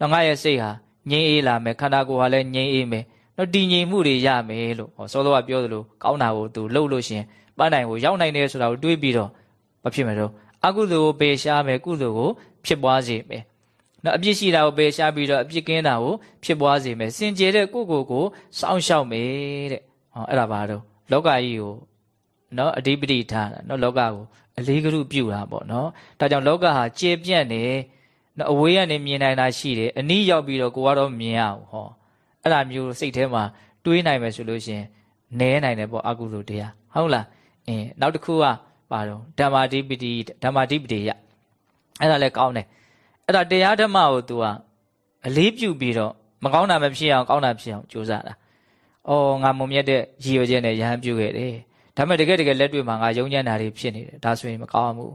တော့ငါရဲ့စိတ်ဟာငြိမ်းအေးလာမယ်ခန္ဓာကိုယ်ဟာလည်းငြိမ်းအေးမယ်တော့တည်ငြိမ်မှုတွေရမယ်လို့ဟောစောစောကပြောသလိုကောင်းတာကိုသူလှုပ်လို့ရှင်ပန်းနိုင်ကိုရောက်နိုင်တယ်ဆိုတာကိုတွေးပြီးတော့ မဖြစ်မယ်တော့အကုသိုလ်ကိုပယ်ရှားမယ်ကုသိုလ်ကိုဖြစ်ပွားစေမယ်နော်အပြစ်ရှိတာကိုပယ်ရှားပြီးတော့အပြစ်ကင်းတာကိုဖြစ်ပွားစေမယ်စင်ကြယ်တဲ့ကိုကိုကိုစောင့်ရှောက်မယ်တဲ့ဟောအဲ့ဒါပါတော့လောကကြီးကိုနော်အဓိပတိထားတာနော်လောကကိုအလေးကရုပြုတာပေါ့နော်ဒါကြောင့်လောကဟာကျေပြန့်နေနော်အဝေးကနေမြင်နိုင်တာရှိတယ်အနီးရောက်ပြီးတော့ကိုကတော့မြင်ရအောင်ဟောအဲ့ဒါမျိုးစိတ်ထဲမှာတွေးနိုင်မယ်ဆိုလို့ရှင်နဲနိုင်တယ်ပေါ့အကုသိုလ်တရားဟုတ်လားအင်းနောက်တစ်ခုက ပါတော့ဓမ္မာဓိပတိဓမ္မာဓိပတိယအဲ့ဒါလည်းကောင်းတယ်အဲ့ဒါတရားဓမ္မကို तू ကအလေးပြုပြီးတော့မကောင်းတာမဖြစ်အောင်ကောင်းတာဖြစ်အောင်ကြိုးစားတာ။အော်ငါမုံမြတ်တဲ့ရည်ရွယ်ချက်နဲ့ရဟန်းပြုခဲ့တယ်။ဒါပေမဲ့တကယ်တကယ်လက်တွေ့မှာငါယုံညံ့တာတွေဖြစ်နေတယ်။ဒါဆိုရင်မကောင်းဘူး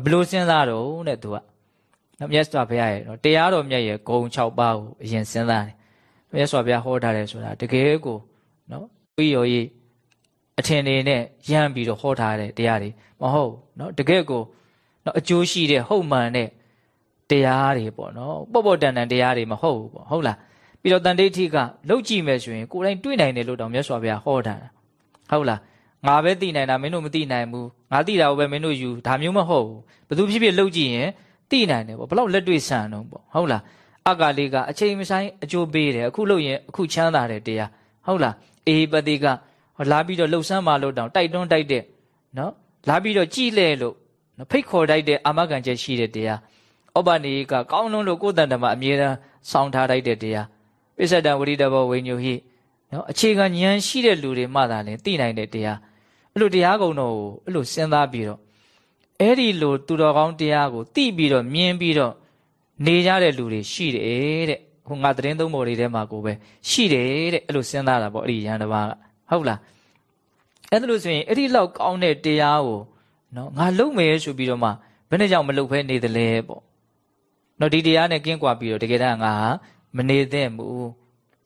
။ဘလို့စဉ်းစားတော့တဲ့ तू က။မြတ်စွာဘုရားရဲ့နော်တရားတော်မြတ်ရဲ့ဂုံ6ပါးကိုအရင်စဉ်းစားတယ်။မြတ်စွာဘုရားဟောထားတယ်ဆိုတာတကယ်ကိုနော်ပြီးရောရေး အထင်တွေနဲ့ရမ်းပြီးတော့ဟောထားတဲ့တရားတွေမဟုတ်နော်တကယ်ကိုနော်အကျိုးရှိတဲ့ဟုတ်မှန်တဲ့တရားတွေပေါ့နော်ပေါ့ပေါ့တန်တန်တရားတွေမဟုတ်ဘူးပေါ့ဟုတ်လားပြီးတော့တန်တိဋ္ဌိကလှုပ်ကြည့်မယ်ဆိုရင်ကိုယ်တိုင်တွေ့နိုင်တယ်လို့တောင်မြတ်စွာဘုရားဟောထားတာဟုတ်လားငါပဲသိနိုင်တာမင်းတို့မသိနိုင်ဘူးငါသိတာကိုပဲမင်းတို့ယူဒါမျိုးမဟုတ်ဘူးဘသူဖြစ်ဖြစ်လှုပ်ကြည့်ရင်သိနိုင်တယ်ပေါ့ဘလောက်လက်တွေ့ဆန်တော့ပေါ့ဟုတ်လားအကလေးကအချိန်မဆိုင်အကျိုးပေးတယ်အခုလှုပ်ရင်အခုချမ်းသာတယ်တရားဟုတ်လားအေဟိပတိက လာပြီးတော့လှုပ်ဆန်းမှလို့တောင်တိုက်တွန်းတိုက်တဲ့နော်လာပြီးတော့ကြည်လဲလို့နော်ဖိတ်ခေါ်တိုက်တဲ့အာမခံချက်ရှိတဲ့တရားဩပနိကကောင်းလုံးလို့ကိုယ်တန်တမှာအမြဲတမ်းစောင့်ထားတိုက်တဲ့တရားပိဿဒံဝိရိတဘောဝိညုဟိနော်အခြေခံဉာဏ်ရှိတဲ့လူတွေမှသာလင်သိနိုင်တဲ့တရားအဲ့လိုတရားကုံတော်ကိုအဲ့လိုစဉ်းစားပြီးတော့အဲ့ဒီလိုသူတော်ကောင်းတရားကိုသိပြီးတော့မြင်ပြီးတော့နေကြတဲ့လူတွေရှိတယ်တဲ့ဟိုငါသတင်းသုံးပေါ်တွေထဲမှာကိုပဲရှိတယ်တဲ့အဲ့လိုစဉ်းစားတာပေါ့အဲ့ဒီရန်တပါးက ဟုတ်လားအဲ့ဒါလို့ဆိုရင်အဲ့ဒီလောက်ကောင်းတဲ့တရားကိုနော်ငါလုံမယ်ဆိုပြီးတော့မှဘယ်နဲ့ကြောင့်မလုံဖဲနေသလဲပေါ့နော်ဒီတရားနဲ့ကင်းကွာပြီးတော့တကယ်တမ်းငါဟာမနေသင့်ဘူး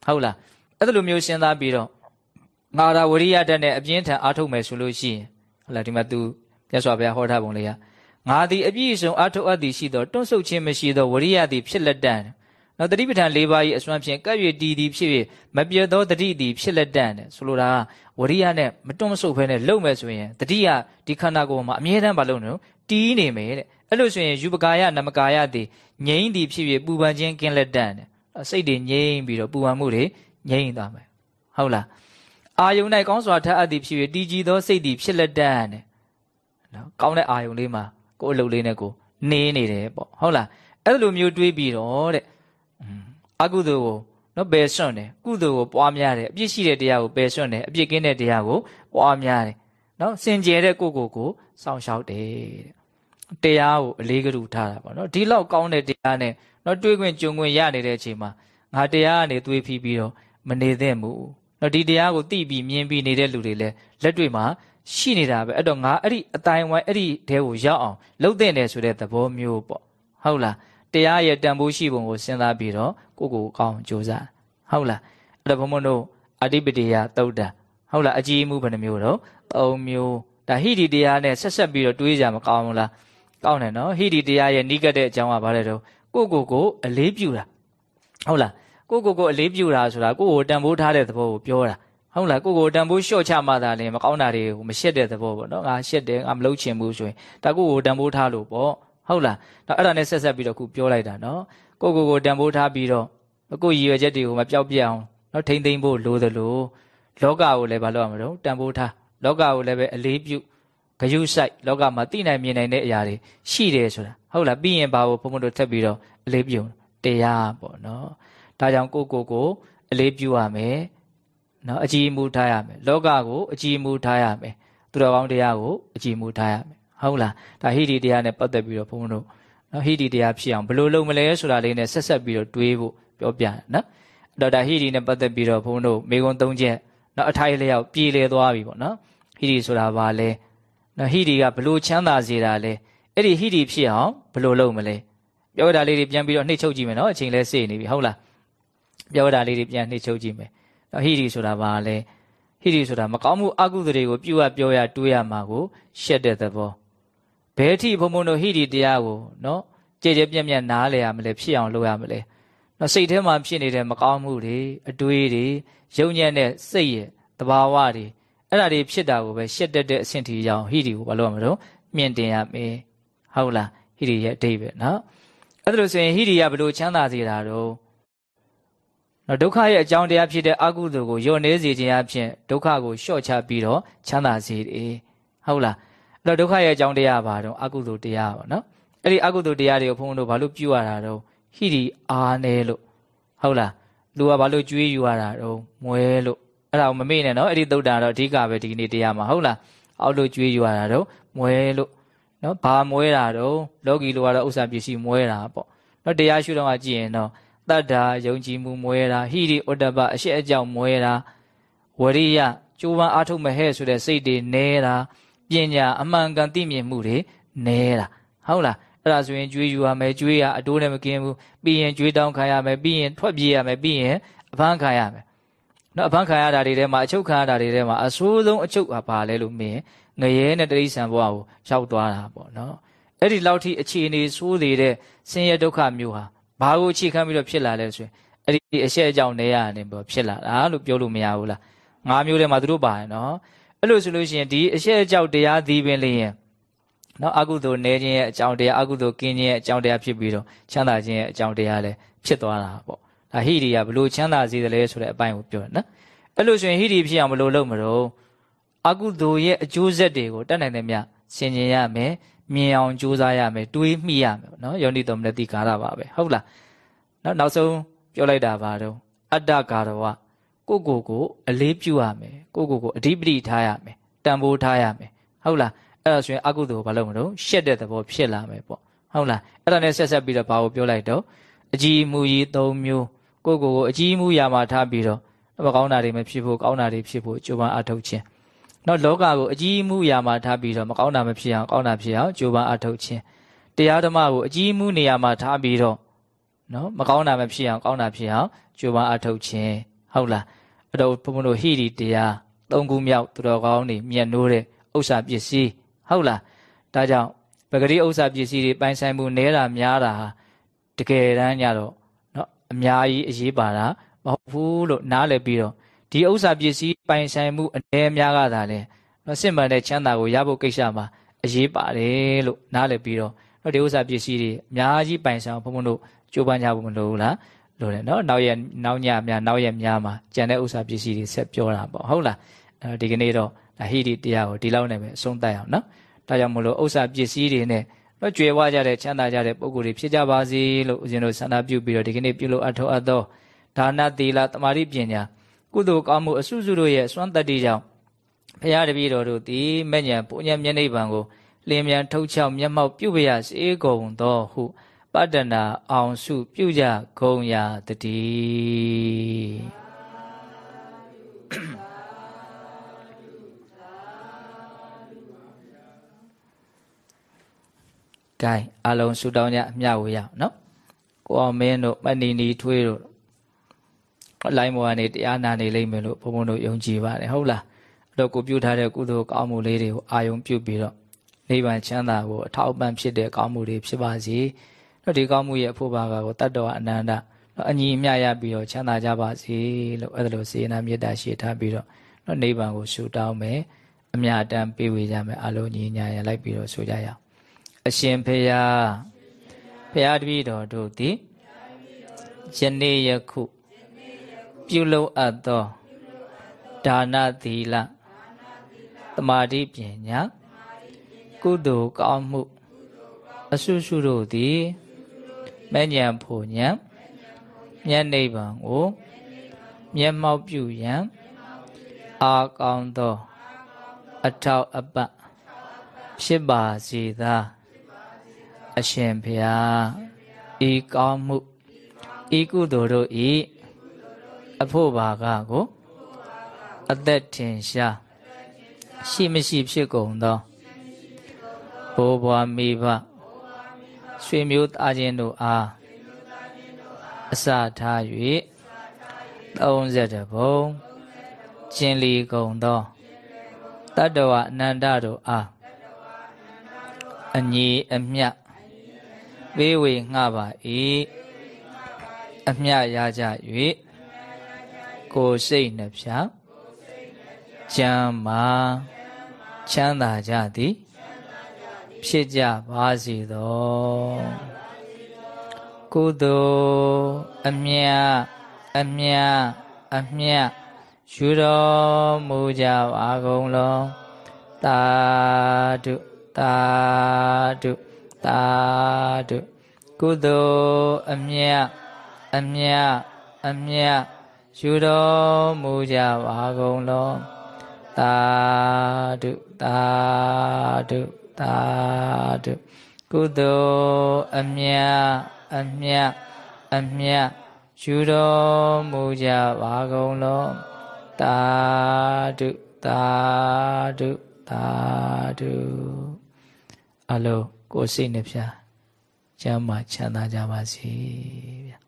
ဟုတ်လားအဲ့ဒါလိုမျိုးစဉ်းစားပြီးတော့ငါရာဝရိယတတ်နဲ့အပြင်းထန်အားထုတ်မယ်ဆိုလို့ရှိရင်ဟုတ်လားဒီမှာ तू မြတ်စွာဘုရားဟောထားပုံလေးကငါသည်အပြည့်အစုံအားထုတ်အပ်သည်ရှိသောတွန့်ဆုတ်ခြင်းမရှိသောဝရိယသည်ဖြစ်လက်တံနော် တတိပဋ္ဌာန်၄ပါး၏အစွမ်းဖြင့်ကပ်၍တည်သည်ဖြစ်၍မပြတ်သောတတိသည်ဖြစ်လက်တံတယ်ဆိုလိုတာဝရိယနဲ့မတွန့်မဆုတ်ဖဲနဲ့လုံမဲ့ဆိုရင်တတိယဒီခန္ဓာကိုယ်မှာအမြဲတမ်းမလုံနေလို့တီးနေမယ်တဲ့အဲ့လိုဆိုရင်ယူပကာယနမကာယသည်ငြိမ့်သည်ဖြစ်၍ပူပန်ခြင်းကင်းလက်တံတယ်စိတ်တွေငြိမ့်ပြီးတော့ပူပန်မှုတွေငြိမ့်သွားမယ်ဟုတ်လားအာယုန်၌ကောင်းစွာထပ်အပ်သည်ဖြစ်၍တည်ကြည်သောစိတ်သည်ဖြစ်လက်တံတယ်နော်ကောင်းတဲ့အာယုန်လေးမှာကိုယ်အလုပ်လေးနဲ့ကိုနေနေတယ်ပေါ့ဟုတ်လားအဲ့လိုမျိုးတွေးပြီးတော့တဲ့ အကုသိုလ်ကိုနော်ပယ်စွန့်တယ်ကုသိုလ်ကိုပွားများတယ်အပြစ်ရှိတဲ့တရားကိုပယ်စွန့်တယ်အပြစ်ကင်းတဲ့တရားကိုပွားများတယ်နော်စင်ကြယ်တဲ့ကိုကိုကိုစောင့်ရှောက်တယ်တဲ့တရားကိုအလေးကလူထားတာပေါ့နော်ဒီလောက်ကောင်းတဲ့တရားနဲ့နော်တွေးခွင့်ကြုံခွင့်ရနေတဲ့အချိန်မှာငါတရားကနေတွေးပြီးပြီးတော့မနေသင့်ဘူးနော်ဒီတရားကိုသိပြီးမြင်ပြီးနေတဲ့လူတွေလည်းလက်တွေ့မှာရှိနေတာပဲအဲ့တော့ငါအဲ့ဒီအတိုင်းဝိုင်းအဲ့ဒီတဲကိုရောက်အောင်လှုပ်တဲ့တယ်ဆိုတဲ့သဘောမျိုးပေါ့ဟုတ်လား တရားရဲ့တန်ဖိုးရှိပုံကိုစဉ်းစားပြီးတော့ကိုကိုကောင်းကြိုးစားဟုတ်လားအဲ့တော့ဘုံဘုံတို့အဓိပတိယသုတ်တံဟုတ်လားအကြည်မှုဘယ်နှမျိုးတော့၃မျိုးဒါဟိတိတရားနဲ့ဆက်ဆက်ပြီးတော့တွေးကြမကောင်းဘူးလားကောင်းတယ်နော်ဟိတိတရားရဲ့နိကတ်တဲ့အကြောင်းကဘာလဲတော့ကိုကိုကိုအလေးပြုတာဟုတ်လားကိုကိုကိုအလေးပြုတာဆိုတာကိုကိုတန်ဖိုးထားတဲ့သဘောကိုပြောတာဟုတ်လားကိုကိုတန်ဖိုးလျှော့ချမှသာလင်မကောင်းတာတွေကိုမရှက်တဲ့သဘောပေါ့နော်ငါရှက်တယ်ငါမလုပ်ချင်ဘူးဆိုရင်ဒါကိုကိုတန်ဖိုးထားလို့ပေါ့ ဟုတ်လားတော့အဲ့ဒါနဲ့ဆက်ဆက်ပြီးတော့ခုပြောလိုက်တာနော်ကိုကိုကိုတန်ဖိုးထားပြီးတော့ကိုရည်ရွယ်ချက်တွေကိုမပြောက်ပြအောင်နော်ထိမ့်သိမ့်ဖို့လိုသလိုလောကကိုလည်းမလုပ်ရမလို့တန်ဖိုးထားလောကကိုလည်းပဲအလေးပြုဂယုစိုက်လောကမှာသိနိုင်မြင်နိုင်တဲ့အရာတွေရှိတယ်ဆိုတာဟုတ်လားပြီးရင်ဘာကိုဘုံဘုံတို့ထပ်ပြီးတော့အလေးပြုတရားပေါ့နော်ဒါကြောင့်ကိုကိုကိုအလေးပြုရမယ်နော်အကြည်မူထားရမယ်လောကကိုအကြည်မူထားရမယ်သူတော်ကောင်းတရားကိုအကြည်မူထားရမယ် ဟုတ်လားဒါဟိတိတရားနဲ့ပတ်သက်ပြီးတော့ဘုန်းဘုန်းတို့နော်ဟိတိတရားဖြစ်အောင်ဘယ်လိုလုပ်မလဲဆိုတာလေးနဲ့ဆက်ဆက်ပြီးတော့တွေးဖို့ပြောပြတယ်နော်အဲ့တော့ဒါဟိတိနဲ့ပတ်သက်ပြီးတော့ဘုန်းဘုန်းတို့မေကွန်း၃ချက်နော်အထိုင်လျောက်ပြည်လေသွားပြီပေါ့နော်ဟိတိဆိုတာဘာလဲနော်ဟိတိကဘလို့ချမ်းသာစေတာလဲအဲ့ဒီဟိတိဖြစ်အောင်ဘလို့လုပ်မလဲပြောတာလေးတွေပြန်ပြီးတော့နှိမ့်ချုပ်ကြည့်မယ်နော်အချိန်လဲစေ့နေပြီဟုတ်လားပြောတာလေးတွေပြန်နှိမ့်ချုပ်ကြည့်မယ်နော်ဟိတိဆိုတာဘာလဲဟိတိဆိုတာမကောင်းမှုအကုသိုလ်တွေကိုပြုရပြောရတွေးရမှာကိုရှက်တဲ့သဘော ဘယ်ထိဘုံဘုံတို့ဟိတိတရားကိုနော်ကြည်ကြပြက်ပြက်နားလဲရမလဲဖြစ်အောင်လုပ်ရမလဲနော်စိတ်ထဲမှာဖြစ်နေတဲ့မကောင်းမှုတွေအတွေးတွေယုံညံ့တဲ့စိတ်ရဲ့တဘာဝတွေအဲ့ဒါတွေဖြစ်တာကိုပဲရှက်တက်တဲ့အဆင့်ထိရောက်ဟိတိကိုဘာလို့ရမလို့မြင့်တင်ရမယ်ဟုတ်လားဟိတိရဲ့အတိတ်ပဲနော်အဲ့ဒါလို့ဆိုရင်ဟိတိကဘလို့ချမ်းသာစေတာတော့နော်ဒုက္ခရဲ့အကြောင်းတရားဖြစ်တဲ့အကုသိုလ်ကိုညှော့နေစေခြင်းအပြင်ဒုက္ခကိုလျှော့ချပြီးတော့ချမ်းသာစေတယ်ဟုတ်လား အဲ့တော့ဒုက္ခရဲ့အကြောင်းတရားပါတော့အကုသိုလ်တရားပါနော်အဲ့ဒီအကုသိုလ်တရားတွေကိုဘုန်းဘုန်းတို့ဘာလို့ပြုရတာတော့ဟိတိအားနေလို့ဟုတ်လားလူကဘာလို့ကြွေးယူရတာတော့မွဲလို့အဲ့ဒါကိုမမေ့နဲ့နော်အဲ့ဒီသုတ်တန်တော့အဓိကပဲဒီနေ့တရားမှာဟုတ်လားအောက်လို့ကြွေးယူရတာတော့မွဲလို့နော်ဘာမွဲတာတော့လောကီလိုကတော့ဥစ္စာပစ္စည်းမွဲတာပေါ့နော်တရားရှုတော့ကကြည့်ရင်တော့တတ္တာယုံကြည်မှုမွဲတာဟိရိဥတ္တပအရှိအကြောင်းမွဲတာဝရိယကြိုးပမ်းအားထုတ်မဟဲ့ဆိုတဲ့စိတ်တွေနဲတာ ပညာအမှန်ကန်သိမြင်မှုတွေနဲတာဟုတ်လားအဲ့ဒါဆိုရင်ကြွေးယူရမယ်ကြွေးရအတိုးနဲ့မကင်းဘူးပြီးရင်ကြွေးတောင်းခံရမယ်ပြီးရင်ထွက်ပြေးရမယ်ပြီးရင်အဖမ်းခံရမယ်နော်အဖမ်းခံရတာတွေထဲမှာအချုပ်ခံရတာတွေထဲမှာအဆိုးဆုံးအချုပ်ဟာဘာလဲလို့မင်းငရဲနဲ့တရိษံဘဝကိုရောက်သွားတာပေါ့နော်အဲ့ဒီလောက်ထိအခြေအနေဆိုးနေတဲ့ဆင်းရဲဒုက္ခမျိုးဟာဘာကိုအခြေခံပြီးတော့ဖြစ်လာလဲဆိုရင်အဲ့ဒီအရှက်အကြောင်းနေရနေပေါ့ဖြစ်လာတာလို့ပြောလို့မရဘူးလားငါးမျိုးထဲမှာသူတို့ပါရနော် အဲ့လိုဆိုလို့ရှိရင်ဒီအရှက်အကြောက်တရားသည်ပင်လျင်နော်အကုသိုလ်နေခြင်းရဲ့အကြောင်းတရားအကုသိုလ်ကင်းခြင်းရဲ့အကြောင်းတရားဖြစ်ပြီးတော့ချမ်းသာခြင်းရဲ့အကြောင်းတရားလည်းဖြစ်သွားတာပေါ့ဒါဟိရိကဘလို့ချမ်းသာစေတယ်လဲဆိုတဲ့အပိုင်းကိုပြောတယ်နော်အဲ့လိုဆိုရင်ဟိရိဖြစ်အောင်ဘလို့လုပ်မလို့အကုသိုလ်ရဲ့အကျိုးဆက်တွေကိုတတ်နိုင်တယ်မြဆင်ခြင်ရမယ်မြင်အောင်ကြိုးစားရမယ်တွေးမိရမယ်နော်ယောနိတော်မနတိကာရပါပဲဟုတ်လားနော်နောက်ဆုံးပြောလိုက်တာပါတော့အတ္တကာရဝ ကိုကိုကိုအလေးပြုရမယ်ကိုကိုကိုအဓိပတိထားရမယ်တန်ဖိုးထားရမယ်ဟုတ်လားအဲ့ဒါဆိုရင်အကုသိုလ်ကိုဘာလုပ်မလို့ရှက်တဲ့သဘောဖြစ်လာမယ်ပေါ့ဟုတ်လားအဲ့ဒါနဲ့ဆက်ဆက်ပြီးတော့ဘာကိုပြောလိုက်တော့အကြည်မူကြီး၃မျိုးကိုကိုကိုအကြည်မူရာမှာထားပြီးတော့မကောင်းတာတွေမဖြစ်ဖို့ကောင်းတာတွေဖြစ်ဖို့ကြိုးပမ်းအထောက်ခြင်းနောက်လောကကိုအကြည်မူရာမှာထားပြီးတော့မကောင်းတာမဖြစ်အောင်ကောင်းတာဖြစ်အောင်ကြိုးပမ်းအထောက်ခြင်းတရားဓမ္မကိုအကြည်မူနေရာမှာထားပြီးတော့နော်မကောင်းတာမဖြစ်အောင်ကောင်းတာဖြစ်အောင်ကြိုးပမ်းအထောက်ခြင်း ဟုတ်လားအဲ့တော့ဘုံဘုံတို့ဟိရိတရားသုံးခုမြောက်သူတော်ကောင်းတွေမြတ်နိုးတဲ့ဥစ္စာပစ္စည်းဟုတ်လားဒါကြောင့်ပဂရိဥစ္စာပစ္စည်းတွေပိုင်ဆိုင်မှုနဲတာများတာဟာတကယ်တမ်းညတော့เนาะအများကြီးအရေးပါတာမဟုတ်ဘူးလို့နားလည်ပြီးတော့ဒီဥစ္စာပစ္စည်းပိုင်ဆိုင်မှုအနေများကသာလဲเนาะစစ်မှန်တဲ့ချမ်းသာကိုရဖို့ကိစ္စမှာအရေးပါတယ်လို့နားလည်ပြီးတော့เนาะဒီဥစ္စာပစ္စည်းတွေအများကြီးပိုင်ဆိုင်ဘုံဘုံတို့ကြိုးပမ်းကြဖို့မလိုဘူးလား လိုတယ်နော်နောက်ရက်နောက်ညများနောက်ရက်များမှာကြံတဲ့ဥစ္စာပစ္စည်းတွေဆက်ပြောတာပေါ့ဟုတ်လားအဲ့တော့ဒီကနေ့တော့ဒါဟိတိတရားကိုဒီလောက်နဲ့ပဲအဆုံးသတ်အောင်နော်ဒါကြောင့်မလို့ဥစ္စာပစ္စည်းတွေနဲ့တော့ကြွယ်ဝကြတဲ့ချမ်းသာကြတဲ့ပုံကိုယ်တွေဖြစ်ကြပါစေလို့ဦးဇင်းတို့ဆန္ဒပြုပြီးတော့ဒီကနေ့ပြုလို့အထောက်အသောဒါနသီလတမာတိပညာကုသိုလ်ကောင်းမှုအစုစုတို့ရဲ့အစွမ်းတတ္တိကြောင့်ဘုရားတပည့်တော်တို့သည်မဉ္ဇဉ်ပုညမျက်နှိဗ္ဗာန်ကိုလင်းမြန်ထုတ်ချောက်မျက်မှောက်ပြုပရစေကုန်သောဟု ပတ္တနာအောင်စုပြုကြဂုံရာတည်းကဲအလုံးဆူတောင်းကြအမျှဝေရအောင်နော်ကိုအောင်မင်းတို့မဏီနီထွေးတို့လိုင်းမောကနေတရားနာနေလိမ့်မယ်လို့ဘုံဘုံတို့ယုံကြည်ပါတယ်ဟုတ်လားအဲ့တော့ကိုပြုထားတဲ့ကုသိုလ်ကောင်းမှုလေးတွေကိုအာယုံပြုပြီးတော့နိဗ္ဗာန်ချမ်းသာကိုအထောက်အပံ့ဖြစ်တဲ့ကောင်းမှုတွေဖြစ်ပါစေ တော့ဒီကောင်းမှုရဲ့အဖို့ပါကကိုတတ္တဝအနန္တအညီအမျှရပြီးတော့ချမ်းသာကြပါစေလို့အဲ့ဒါလိုစေနာမေတ္တာရှိထားပြီးတော့တော့နိဗ္ဗာန်ကိုရှုတောင်းမယ်အမြတ်တမ်းပေးဝေကြမယ်အလုံးညီညာရလိုက်ပြီးတော့ဆိုကြရအောင်အရှင်ဖေယဖရာတပည့်တော်တို့သည်ယနေ့ယခု ပြုလုပ်အပ်သောဒါနသီလသမာဓိပညာကုသိုလ်ကောင်းမှု အဆုစုတို့သည် မဉ္ဇဉ်ဖို့ဉဏ်မျက်နိဗ္ဗာန်ကိုမျက်မှောက်ပြုရန်အာကောင်းသောအထောက်အပံ့ဖြစ်ပါစေသာအရှင်ဘုရားဤကောင်းမှုဤကုသိုလ်တို့ဤအဖို့ဘာကကိုအသက်ထင်ရှားရှိမရှိဖြစ်ကုန်သောဘိုးဘွားမိဘ ဆွေမျိုးသားချင်းတို့အားအစထား၍30ဘုံကျင်လီကုန်သောတတ္တဝအနန္တတို့အားအညီအမျှပေးဝေငှပါ၏အမျှရကြ၍ကိုယ်စိတ်နှဖျားကျမ်းမာချမ်းသာကြသည် ဖြစ်ကြပါစေသောကုသိုလ်အမြတ်အမြတ်အမြတ်ယူတော်မူကြပါကုန်လောတာဓုတာဓုသာဓုကုသိုလ်အမြတ်အမြတ်အမြတ်ယူတော်မူကြပါကုန်လောသာဓုသာဓု သာဓုကုသိုလ်အမြတ်အမြတ်အမြတ်ယူတော်မူကြပါကုန်လောသာဓုသာဓုသာဓုအလုံးကိုယ်စိတ်နှဖျားကျမ်းမာချမ်းသာကြပါစေဗျာ